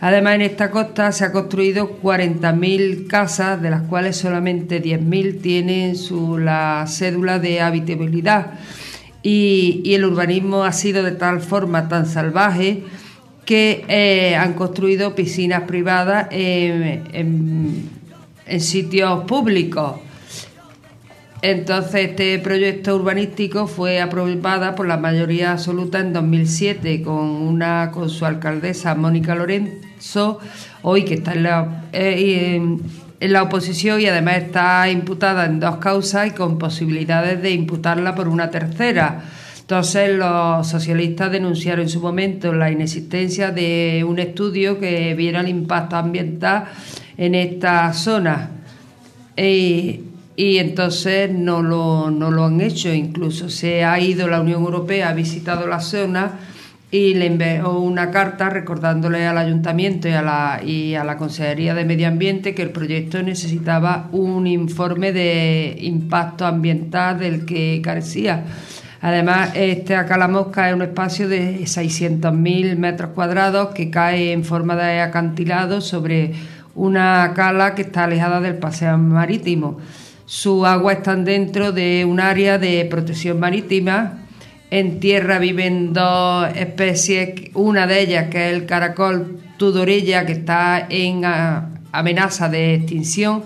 Además, en esta costa se ha construido 40.000 casas, de las cuales solamente 10.000 tienen su, la cédula de habitabilidad. Y, el urbanismo ha sido de tal forma tan salvaje que eh, han construido piscinas privadas en sitios públicos. Entonces, este proyecto urbanístico fue aprobada por la mayoría absoluta en 2007 con una con su alcaldesa Mónica Lorenzo, hoy que está en la, eh, en- la oposición y además está imputada en dos causas y con posibilidades de imputarla por una tercera. Entonces los socialistas denunciaron en su momento la inexistencia de un estudio que viera el impacto ambiental en esta zona. Y, y entonces no lo, no lo han hecho. Incluso se ha ido la Unión Europea, ha visitado la zona y le envió una carta recordándole al ayuntamiento y a la, y a la Consejería de Medio Ambiente que el proyecto necesitaba un informe de impacto ambiental del que carecía. Además, este Acalamosca es un espacio de 600.000 metros cuadrados que cae en forma de acantilado sobre una cala que está alejada del paseo marítimo. Sus aguas están dentro de un área de protección marítima. En tierra viven dos especies, una de ellas que es el caracol tudorella, que está en amenaza de extinción,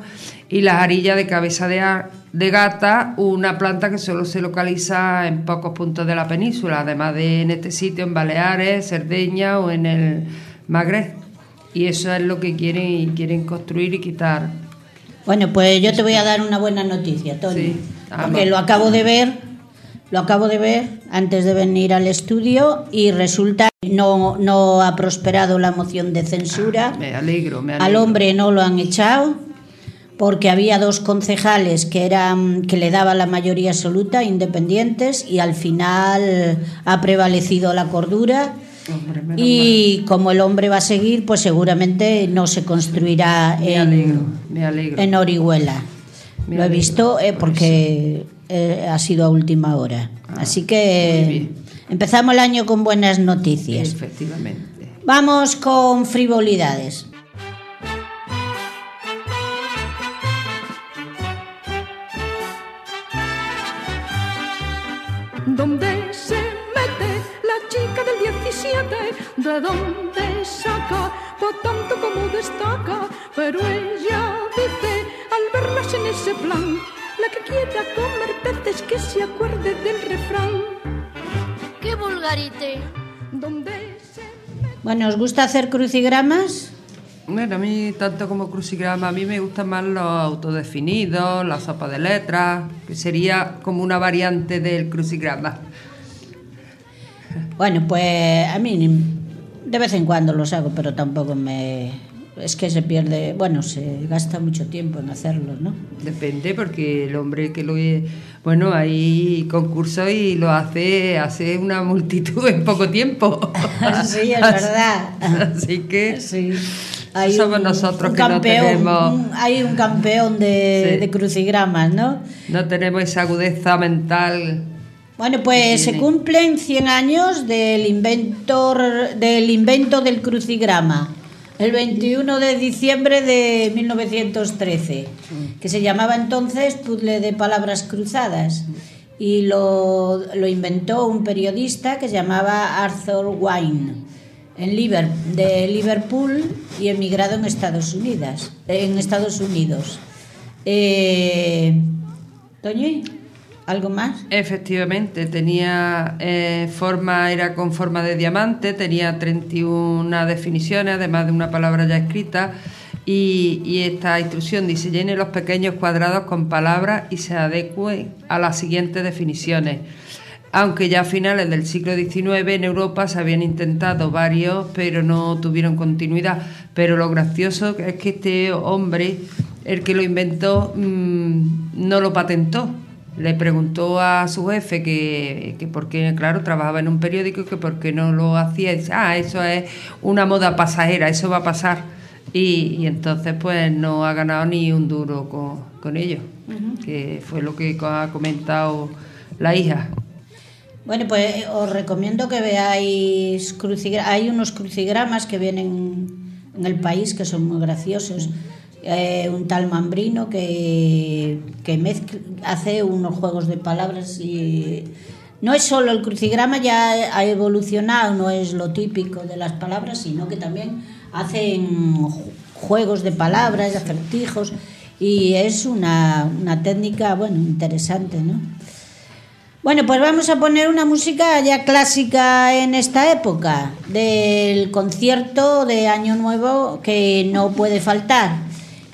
y la jarilla de cabeza de, a- de gata, una planta que solo se localiza en pocos puntos de la península, además de en este sitio, en Baleares, Cerdeña o en el Magreb. Y eso es lo que quieren y quieren construir y quitar. Bueno, pues yo te voy a dar una buena noticia, Tony. Sí. Porque lo acabo de ver, lo acabo de ver antes de venir al estudio y resulta que no, no ha prosperado la moción de censura. Me alegro, me alegro. Al hombre no lo han echado porque había dos concejales que eran que le daba la mayoría absoluta, independientes, y al final ha prevalecido la cordura. Hombre, Y como el hombre va a seguir, pues seguramente no se construirá Me alegro, en, me alegro. en Orihuela. Me Lo he visto eh, por porque eh, ha sido a última hora. Así Ah, muy que bien. empezamos el año con buenas noticias. Efectivamente. Vamos con frivolidades. donde se mete la chica del 17, de dónde saca, por tanto como destaca, pero ella dice al verlas en ese plan, la que quiera comer peces que se acuerde del refrán. ¡Qué vulgarite! Donde se Bueno, ¿os gusta hacer crucigramas? Bueno, a mí tanto como crucigrama, a mí me gustan más los autodefinidos, la sopa de letras, que sería como una variante del crucigrama. Bueno, pues a mí de vez en cuando los hago, pero tampoco me... Es que se pierde, bueno, se gasta mucho tiempo en hacerlos, ¿no? Depende, porque el hombre que lo... Bueno, hay concursos y lo hace, hace una multitud en poco tiempo. sí, es verdad. Así que... Sí. somos nosotros un que campeón, no tenemos... un- hay un campeón de, Sí. de crucigramas, ¿no? No tenemos esa agudeza mental. Bueno, pues se cumplen 100 años del inventor del invento del crucigrama. El 21 de diciembre de 1913, que se llamaba entonces puzzle de palabras cruzadas. Y lo, lo inventó un periodista que se llamaba Arthur Wine, en Liver- de Liverpool y emigrado en Estados Unidos. En Estados Unidos. Eh, ¿algo más? Efectivamente, tenía eh, forma, era con forma de diamante, tenía 31 definiciones, además de una palabra ya escrita, y, esta instrucción dice, llene los pequeños cuadrados con palabras y se adecue a las siguientes definiciones. Aunque ya a finales del siglo XIX en Europa se habían intentado varios, pero no tuvieron continuidad. Pero lo gracioso es que este hombre, el que lo inventó, mm, no lo patentó. Le preguntó a su jefe que, que por qué, claro, trabajaba en un periódico, que por qué no lo hacía. Y dice, ah, eso es una moda pasajera, eso va a pasar. Y, y entonces pues no ha ganado ni un duro con, con ello, que fue lo que ha comentado la hija. Bueno, pues eh, os recomiendo que veáis crucigramas. Hay unos crucigramas que vienen en el país que son muy graciosos. Eh, un tal Mambrino que, que mezcl- hace unos juegos de palabras y no es solo el crucigrama, ya ha evolucionado, no es lo típico de las palabras, sino que también hacen ju- juegos de palabras, acertijos y es una, una técnica, bueno, interesante, ¿no? Bueno, pues vamos a poner una música ya clásica en esta época, del concierto de Año Nuevo que no puede faltar,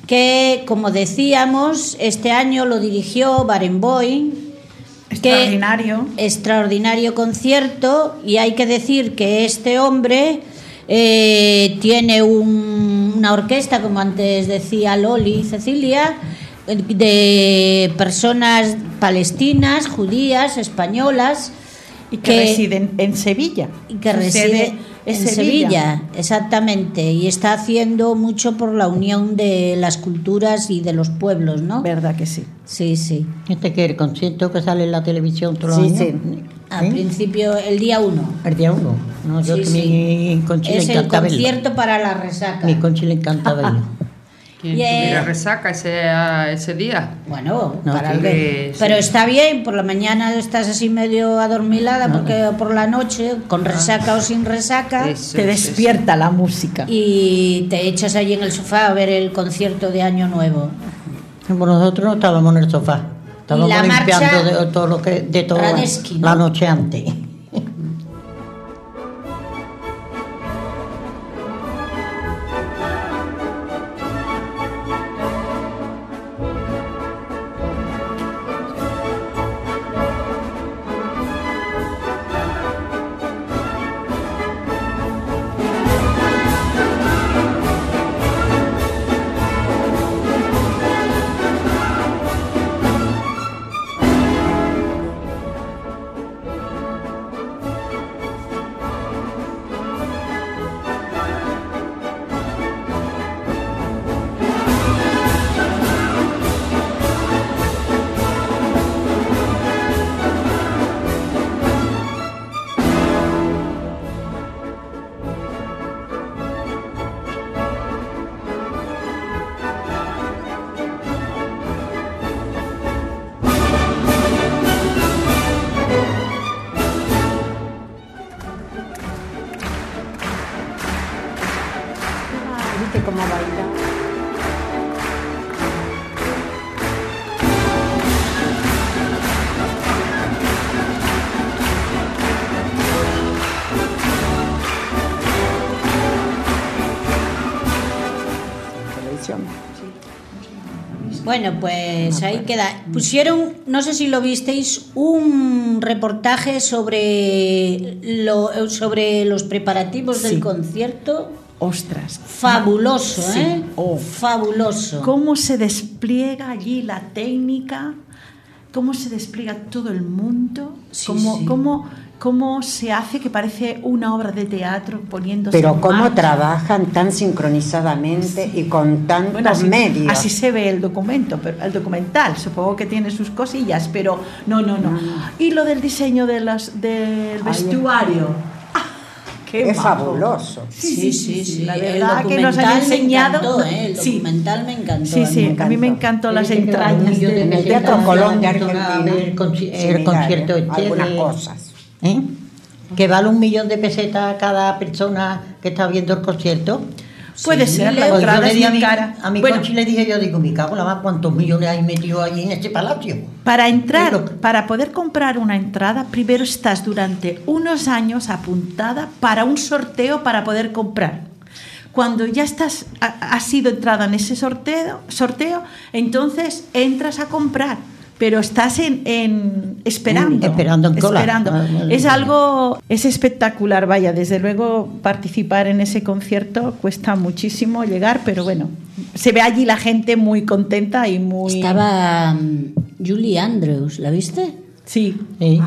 que como decíamos, este año lo dirigió Barenboim. que- Extraordinario. extraordinario concierto y hay que decir que este hombre eh, tiene un- una orquesta, como antes decía Loli Cecilia, eh, de personas palestinas, judías, españolas Y que, residen en Sevilla. y que Su reside sede en es Sevilla. exactamente, y está haciendo mucho por la unión de las culturas y de los pueblos, ¿no? ¿Verdad que sí? Sí, sí. Este que el concierto que sale en la televisión todos Sí, los sí. años. Al ¿Eh? principio, el día uno. El día uno. No, yo Sí, que sí. mi le Es el concierto para la resaca. Mi Conchi le encanta verlo. ¿Quién Y, eh, tuviera resaca ese, a- ese día? Bueno, No, para el que- Pero está bien, por la mañana estás así medio adormilada, porque por la noche, con resaca o sin resaca, Eso, Te eso, despierta la música. y te echas allí en el sofá a ver el concierto de Año Nuevo. Como nosotros no estábamos en el sofá. Estábamos la limpiando de todo lo que de ¿no? la noche antes. Bueno, pues ahí queda. Pusieron, no sé si lo visteis, un reportaje sobre, lo, sobre los preparativos del concierto. Ostras. Fabuloso, Sí. ¿eh? Oh. Fabuloso. Cómo se despliega allí la técnica, cómo se despliega todo el mundo, Sí, cómo, sí. cómo, cómo se hace que parece una obra de teatro poniéndose Pero en cómo marcha. trabajan tan sincronizadamente y con tantos Bueno, así, medios. así se ve el documento, pero el documental, supongo que tiene sus cosillas, pero no, no, no. Y lo del diseño de los, del vestuario. ¡Ah! ¡Qué es majo! fabuloso. Sí, sí, sí. La El verdad que nos han documental me enseñado. encantó, ¿eh? El Sí. documental me encantó. Sí, sí, a mí me encantó las entrañas. Yo de- de- el Teatro de- Colón de de- Argentina. a El, conci- el Similar, concierto ¿eh? este Algunas de- cosas. ¿Eh? Que vale un millón de pesetas cada persona que está viendo el concierto. Puede ser, la entrada es muy mi, cara. a mi Bueno. coche le dije yo, digo, mi cago la más, ¿cuántos millones hay metido allí en este palacio? Para entrar, que- para poder comprar una entrada, primero estás durante unos años apuntada para un sorteo para poder comprar. Cuando ya estás, ha- has sido entrada en ese sorteo, sorteo, entonces entras a comprar, pero estás en, en- esperando. Mm, esperando en cola. esperando. Ah. Es algo, es espectacular, vaya, desde luego participar en ese concierto cuesta muchísimo llegar, pero bueno, se ve allí la gente muy contenta y muy... Estaba mm, Julie Andrews, ¿la viste? Sí. Sí.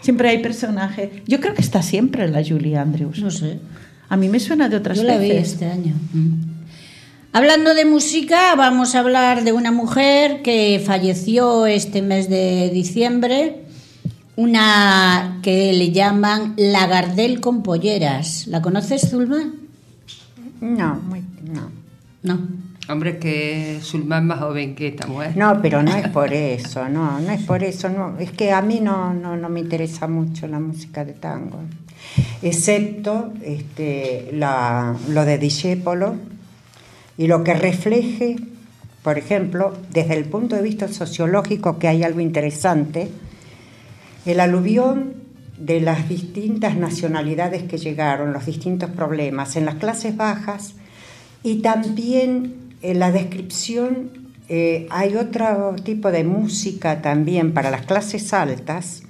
Siempre hay personajes. Yo creo que está siempre la Julie Andrews. No sé. A mí me suena de otras Yo la vi este año. Mm. Hablando de música, vamos a hablar de una mujer que falleció este mes de diciembre, una que le llaman Lagardel con polleras. ¿La conoces, Zulma? No, muy- no. No. Hombre, es que Zulma es más joven que esta mujer. No, pero no es por eso, no, no es por eso, no. Es que a mí no, no, no me interesa mucho la música de tango, excepto este, la, lo de Discépolo y lo que refleje, por ejemplo, desde el punto de vista sociológico, que hay algo interesante, el aluvión de las distintas nacionalidades que llegaron, los distintos problemas en las clases bajas y también en la descripción eh, hay otro tipo de música también para las clases altas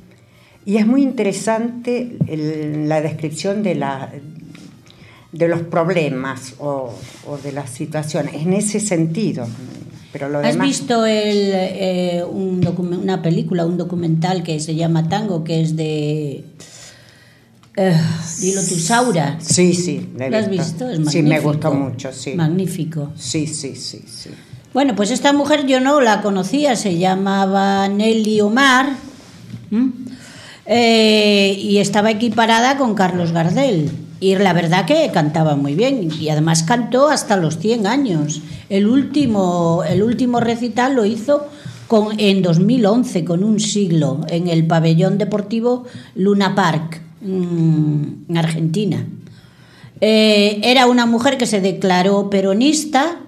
y es muy interesante la descripción de, la, de los problemas o, o de las situaciones en ese sentido. Pero lo ¿Has demás, visto el, eh, un una película, un documental que se llama Tango, que es de... eh, dilo tu Saura. Sí, sí, ¿Lo has visto. Es Sí, me magnífico. gustó mucho, sí. Magnífico. Sí, sí, sí, sí. Bueno, pues esta mujer yo no la conocía, se llamaba Nelly Omar. Eh, y estaba equiparada con Carlos Gardel. Y la verdad que cantaba muy bien y además cantó hasta los 100 años. El último, el último recital lo hizo con, en 2011, con un siglo, en el pabellón deportivo Luna Park, mm, en Argentina. Eh, era una mujer que se declaró peronista,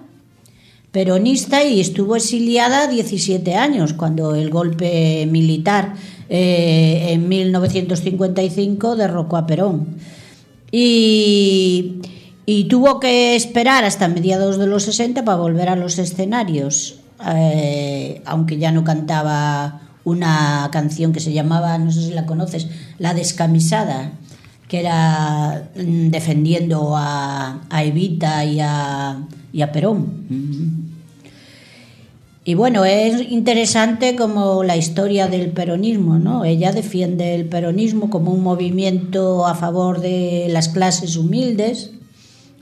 peronista y estuvo exiliada 17 años cuando el golpe militar eh, en 1955 derrocó a Perón. Y, y tuvo que esperar hasta mediados de los 60 para volver a los escenarios, eh, aunque ya no cantaba una canción que se llamaba, no sé si la conoces, La Descamisada, que era mm, defendiendo a, a Evita y a, y a Perón. Y bueno, es interesante como la historia del peronismo, ¿no? Ella defiende el peronismo como un movimiento a favor de las clases humildes,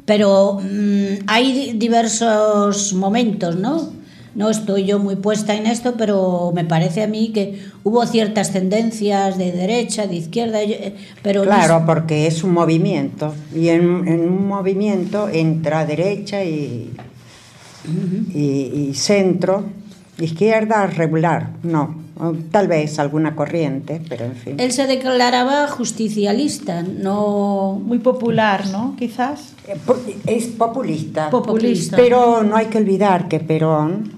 pero mm, hay di- diversos momentos, ¿no? No estoy yo muy puesta en esto, pero me parece a mí que hubo ciertas tendencias de derecha, de izquierda, eh, pero Claro, porque es un movimiento y en, en un movimiento entra derecha y, y, y centro Izquierda regular, no. Tal vez alguna corriente, pero en fin. Él se declaraba justicialista, no... Muy popular, ¿no? Quizás. Eh, Es populista. Populista. Pero no hay que olvidar que Perón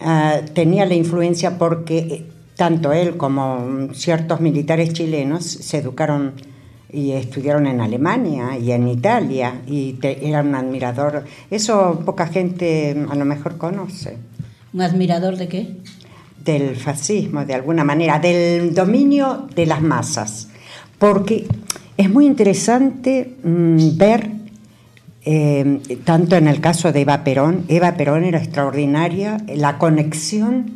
ah, tenía la influencia porque eh, tanto él como mm, ciertos militares chilenos se educaron y estudiaron en Alemania y en Italia y te- era un admirador. Eso poca gente mm, a lo mejor conoce. ¿Un admirador de qué? del fascismo, de alguna manera, del dominio de las masas. Porque es muy interesante mm, ver, eh, tanto en el caso de Eva Perón, Eva Perón era extraordinaria, la conexión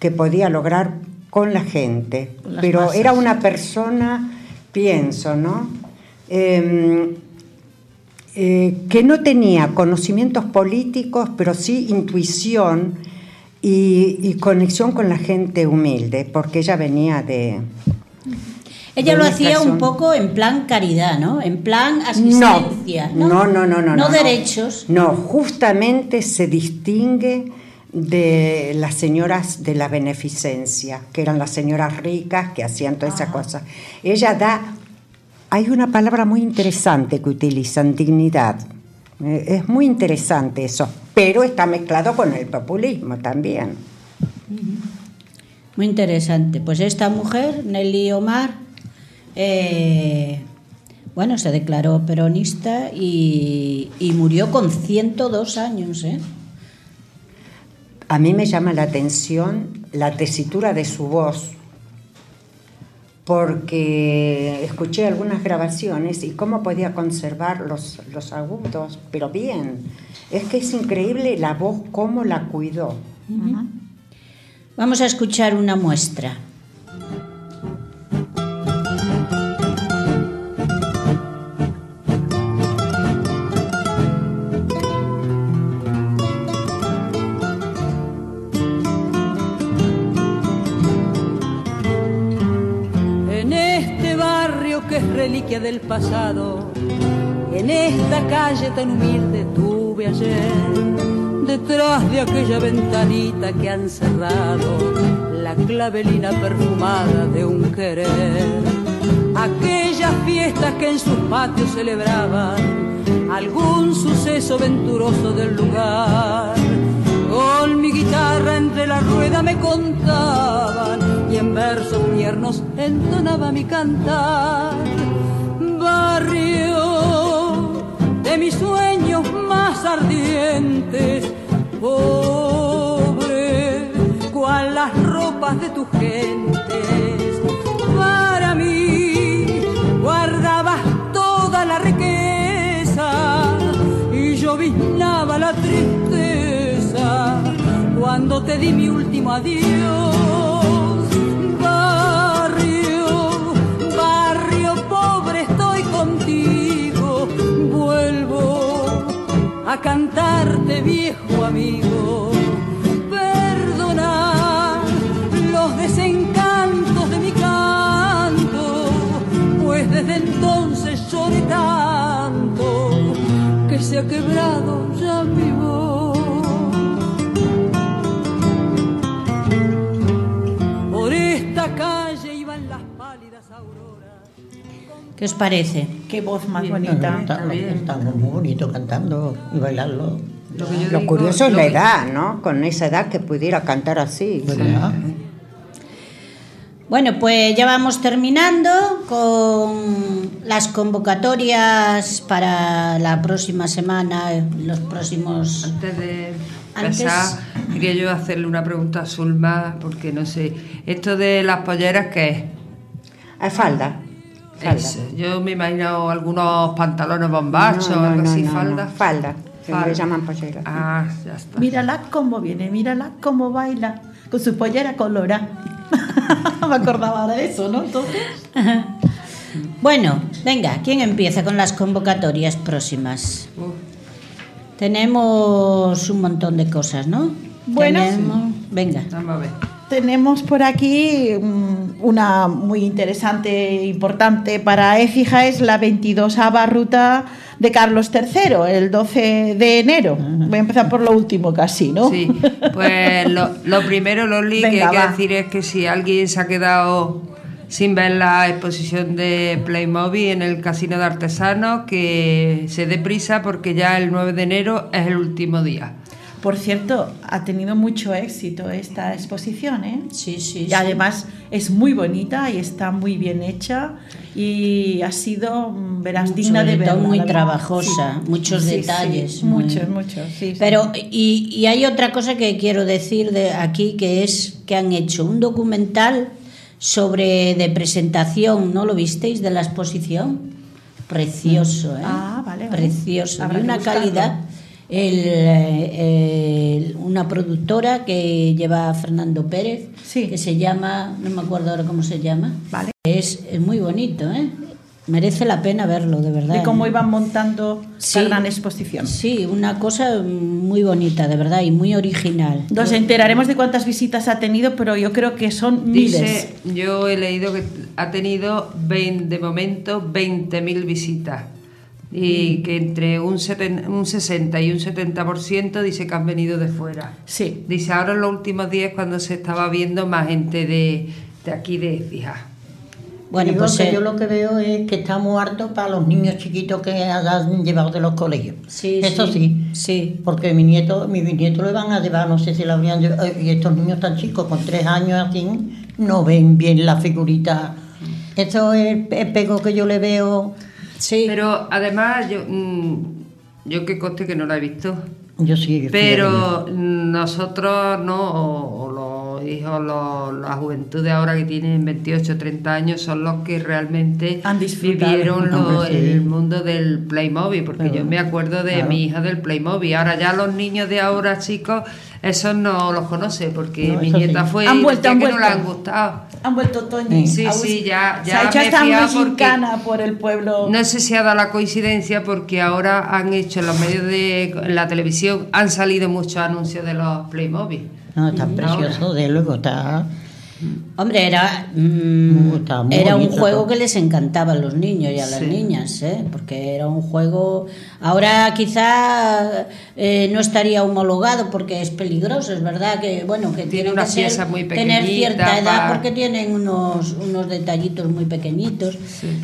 que podía lograr con la gente, Con pero masas. era una persona, pienso, ¿no? Em, eh, que no tenía conocimientos políticos, pero sí intuición y, y conexión con la gente humilde, porque ella venía de... Ella de lo hacía un poco en plan caridad, ¿no? En plan asistencia. No, no, no, no, no. No derechos. No, justamente se distingue de las señoras de la beneficencia, que eran las señoras ricas que hacían todas esas cosas. Ella da, hay una palabra muy interesante que utilizan, dignidad. Eh, Es muy interesante eso, pero está mezclado con el populismo también. Muy interesante. Pues esta mujer, Nelly Omar, eh, bueno, se declaró peronista y, y murió con 102 años, ¿eh? A mí me llama la atención la tesitura de su voz, porque escuché algunas grabaciones y cómo podía conservar los, los agudos, pero bien. Es que es increíble la voz, cómo la cuidó. Vamos a escuchar una muestra. Del pasado, en esta calle tan humilde tuve ayer, detrás de aquella ventanita que han cerrado, la clavelina perfumada de un querer. Aquellas fiestas que en sus patios celebraban algún suceso venturoso del lugar. Con mi guitarra entre la rueda me contaban y en versos tiernos entonaba mi cantar. Barrio de mis sueños más ardientes, pobre, cual las ropas de tus gentes. Para mí guardabas toda la riqueza y yo viznaba la tristeza cuando te di mi último adiós. A cantarte viejo amigo. Perdonar los desencantos de mi canto, pues desde entonces lloré tanto que se ha quebrado ya mi voz. Por esta calle iban las pálidas auroras. ¿Qué os parece? Qué voz más Bien, bonita. Está, está muy bonito cantando y bailarlo. Lo, que yo Lo digo- curioso es lo la que- edad, ¿no? Con esa edad que pudiera cantar así. ¿Verdad? Bueno, pues ya vamos terminando con las convocatorias para la próxima semana, eh, los próximos... Antes de Antes- empezar, quería yo hacerle una pregunta a Zulma, porque no sé, esto de las polleras, ¿qué es? A falda. Es, yo me imagino algunos pantalones bombachos, No, no, algo no, así, no, no. falda. Falda, que Falda. le llaman pollera. Ah, ya está. Mírala cómo viene, mírala cómo baila, con su pollera colora. Me acordaba ahora de eso, ¿no? Entonces, Bueno, venga, ¿quién empieza con las convocatorias próximas? Tenemos un montón de cosas, ¿no? Bueno, Tenemos- Venga. vamos a ver. Tenemos por aquí mm, una muy interesante e importante para Écija, es la 22 ruta de Carlos III, el 12 de enero. Voy a empezar por lo último casi, ¿no? Sí, pues lo, lo primero, Loli, que hay que va. decir es que si alguien se ha quedado sin ver la exposición de Playmobil en el Casino de Artesanos, que se dé prisa porque ya el 9 de enero es el último día. Por cierto, ha tenido mucho éxito esta exposición, ¿eh? Sí, sí. Y además es muy bonita y está muy bien hecha y ha sido, mm, verás, digna Sobre de verla. muy trabajosa, muchos Sí, sí, detalles, muy- muchos, muchos. sí, sí. Pero, y, y hay otra cosa que quiero decir de aquí, que es que han hecho un documental sobre de presentación, ¿no lo visteis? De la exposición. Precioso, ¿eh? Ah, vale, vale. Precioso. Habrá de una buscarlo. calidad. El, eh, el- una productora que lleva a Fernando Pérez, que se llama, no me acuerdo ahora cómo se llama. Vale. Es, es muy bonito, ¿eh? Merece la pena verlo, de verdad. de cómo ¿eh? iban montando Sí. la gran exposición. Sí, una cosa muy bonita, de verdad, y muy original. Nos enteraremos de cuántas visitas ha tenido, pero yo creo que son miles. Dice, yo he leído que ha tenido 20 de momento 20.000 visitas y que entre un, seten- un 60 y un 70% dice que han venido de fuera. Sí. Dice, ahora en los últimos días cuando se estaba viendo más gente de, de aquí de Écija. Bueno, Digo pues que eh, yo lo que veo es que estamos hartos para los niños chiquitos que han llevado de los colegios. Sí, Eso sí, sí. Sí. Porque mi nieto, mi bisnieto lo van a llevar, no sé si lo habrían llevado. Y estos niños tan chicos, con tres años así, no ven bien la figurita. Eso es el pego que yo le veo. Sí. Pero además, yo, mm, yo que conste que no la he visto. Yo sí. Pero nosotros no, o, o los hijos, los- la juventud de ahora que tienen 28, 30 años, son los que realmente Han vivieron lo- Hombre, sí. el mundo del Playmobil, porque yo me acuerdo de claro. mi hija del Playmobil. Ahora ya los niños de ahora, chicos, esos no los conoce, porque No, mi eso nieta sí. fue Han y vuelto, han que no le vuelto. han gustado. Han vuelto Toñi. Sí, sí, ya, se ya ha hecho me porque- por el pueblo. No sé si ha dado la coincidencia porque ahora han hecho en los medios de en la televisión han salido muchos anuncios de los Playmobil. No, está precioso, de luego está. Hombre, era, mm, Está muy era un juego todo. que les encantaba a los niños y a las Sí. niñas, ¿eh? porque era un juego... Ahora quizá eh, no estaría homologado porque es peligroso, es verdad que, bueno, que tiene una que ser- pieza muy tener cierta edad porque tienen unos, unos detallitos muy pequeñitos,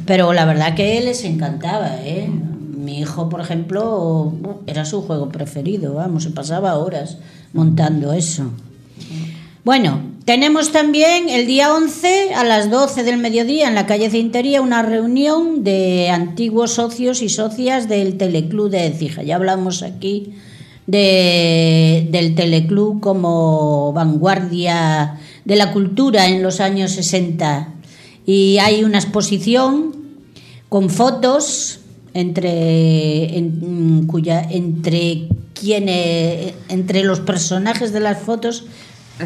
pero la verdad que les encantaba, ¿eh? Mi hijo, por ejemplo, era su juego preferido, vamos, se pasaba horas montando eso. Bueno, tenemos también el día 11 a las 12 del mediodía en la calle Cintería una reunión de antiguos socios y socias del Teleclub de Écija. Ya hablamos aquí de- del Teleclub como vanguardia de la cultura en los años 60. Y hay una exposición con fotos entre en- cuya entre quienes entre los personajes de las fotos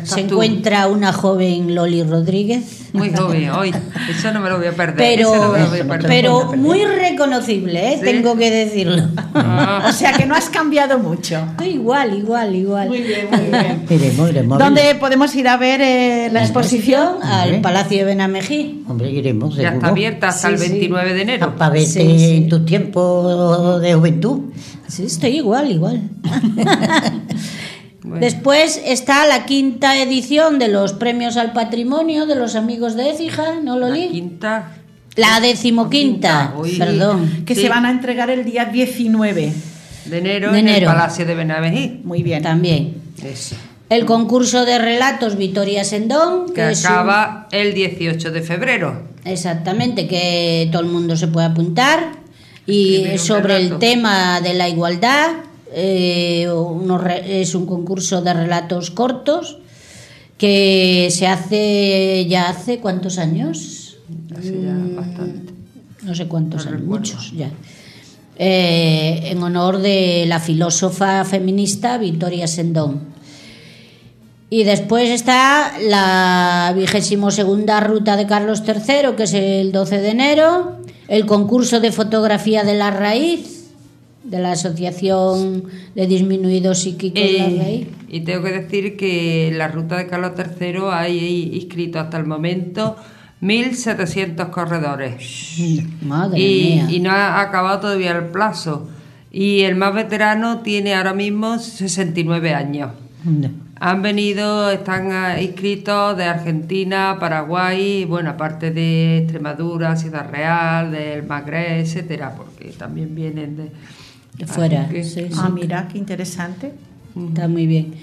Se tú. encuentra una joven Loli Rodríguez Muy joven, hoy. Eso no me lo voy a perder. pero eso no me lo voy a perder. pero muy reconocible ¿eh? Sí. tengo que decirlo Ah. O sea que no has cambiado mucho. igual igual igual Muy bien, muy bien. Iremos, iremos. ¿Dónde podemos ir a ver eh, la exposición? al. Palacio de Benamejí Hombre, iremos, Ya está seguro. abierta hasta el Sí, sí. 29 de enero. Para verte Sí, sí. en tu tiempo de juventud. Sí, estoy igual, igual. Bueno. Después está la quinta edición de los premios al patrimonio de los amigos de Écija, ¿no lo La leí? quinta. La decimoquinta, Quinta, perdón. Que Sí. se van a entregar el día 19. De enero, De en el Palacio de Benavejí. Muy bien. También. Eso. El concurso de relatos Vitoria Sendón, Que que es un- acaba el 18 de febrero. exactamente, que todo el mundo se puede apuntar. Y sobre el tema de la igualdad, eh, es un concurso de relatos cortos que se hace ya hace cuántos años. Hace ya bastante. no sé cuántos No años, recuerdo. muchos ya. Eh, en honor de la filósofa feminista Victoria Sendón. Y después está la vigésimo segunda ruta de Carlos III, que es el 12 de enero, el concurso de fotografía de la raíz, de la Asociación de Disminuidos Psíquicos de la. Eh, y tengo que decir que en la ruta de Carlos III hay inscritos hasta el momento 1.700 corredores. Madre y, mía. y no ha acabado todavía el plazo. Y el más veterano tiene ahora mismo 69 años. Han venido, están ah, inscritos de Argentina, Paraguay, bueno, aparte de Extremadura, Ciudad Real, del Magreb, etcétera, porque también vienen de, De fuera, que- sí, Ah, sí. mira, qué interesante. Está muy bien.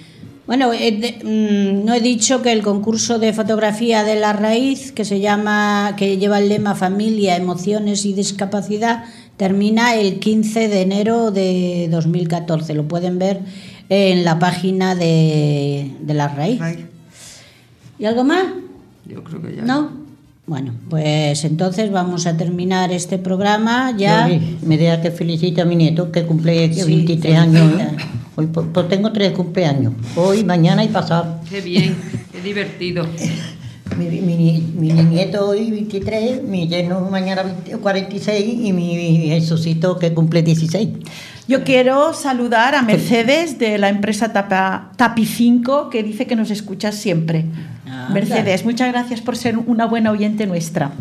Bueno, eh, de- mm, no he dicho que el concurso de fotografía de la raíz, que se llama, que lleva el lema Familia, Emociones y Discapacidad, termina el 15 de enero de 2014. Lo pueden ver en la página de, de la raíz. ¿Y algo más? Yo creo que ya. ¿No? Bueno, pues entonces vamos a terminar este programa ya. Loli, me deja que felicite a mi nieto que cumple Sí, 23 años. ¿eh? Hoy pues tengo tres cumpleaños. Hoy, mañana y pasado. Qué bien, qué divertido. Mi, mi, ni- mi nieto hoy 23, mi yerno mañana 20 46 y mi Jesucito que cumple 16. Yo quiero saludar a Mercedes de la empresa Tapa, Tapi5 que dice que nos escucha siempre. Ah, Mercedes, muchas gracias por ser una buena oyente nuestra.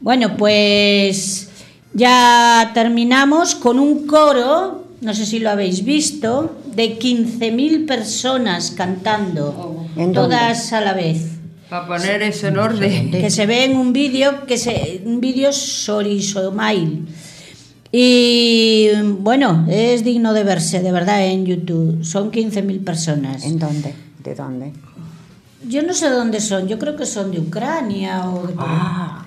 Bueno, pues ya terminamos con un coro, no sé si lo habéis visto, de 15.000 personas cantando, ¿En todas a la vez. Para poner eso en orden. Que se ve en un vídeo, que se, un vídeo Sorisomail. Y bueno, es digno de verse, de verdad, en YouTube. Son 15.000 personas. ¿En dónde? ¿De dónde? Yo no sé dónde son, yo creo que son de Ucrania o de Ah.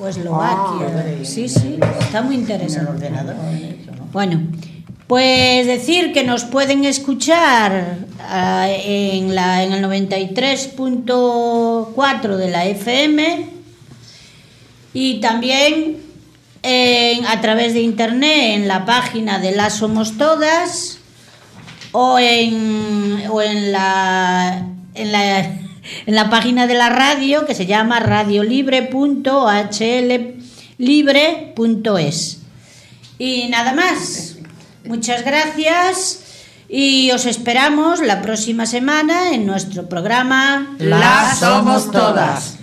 o Eslovaquia. sí, sí, está muy interesante. Bueno, pues decir que nos pueden escuchar ah, en, la, en el 93.4 de la FM y también a través de internet en la página de Las Somos Todas o en, o en la en la en la página de la radio que se llama radiolibre.hllibre.es. Y nada más. Muchas gracias y os esperamos la próxima semana en nuestro programa Las Somos Todas.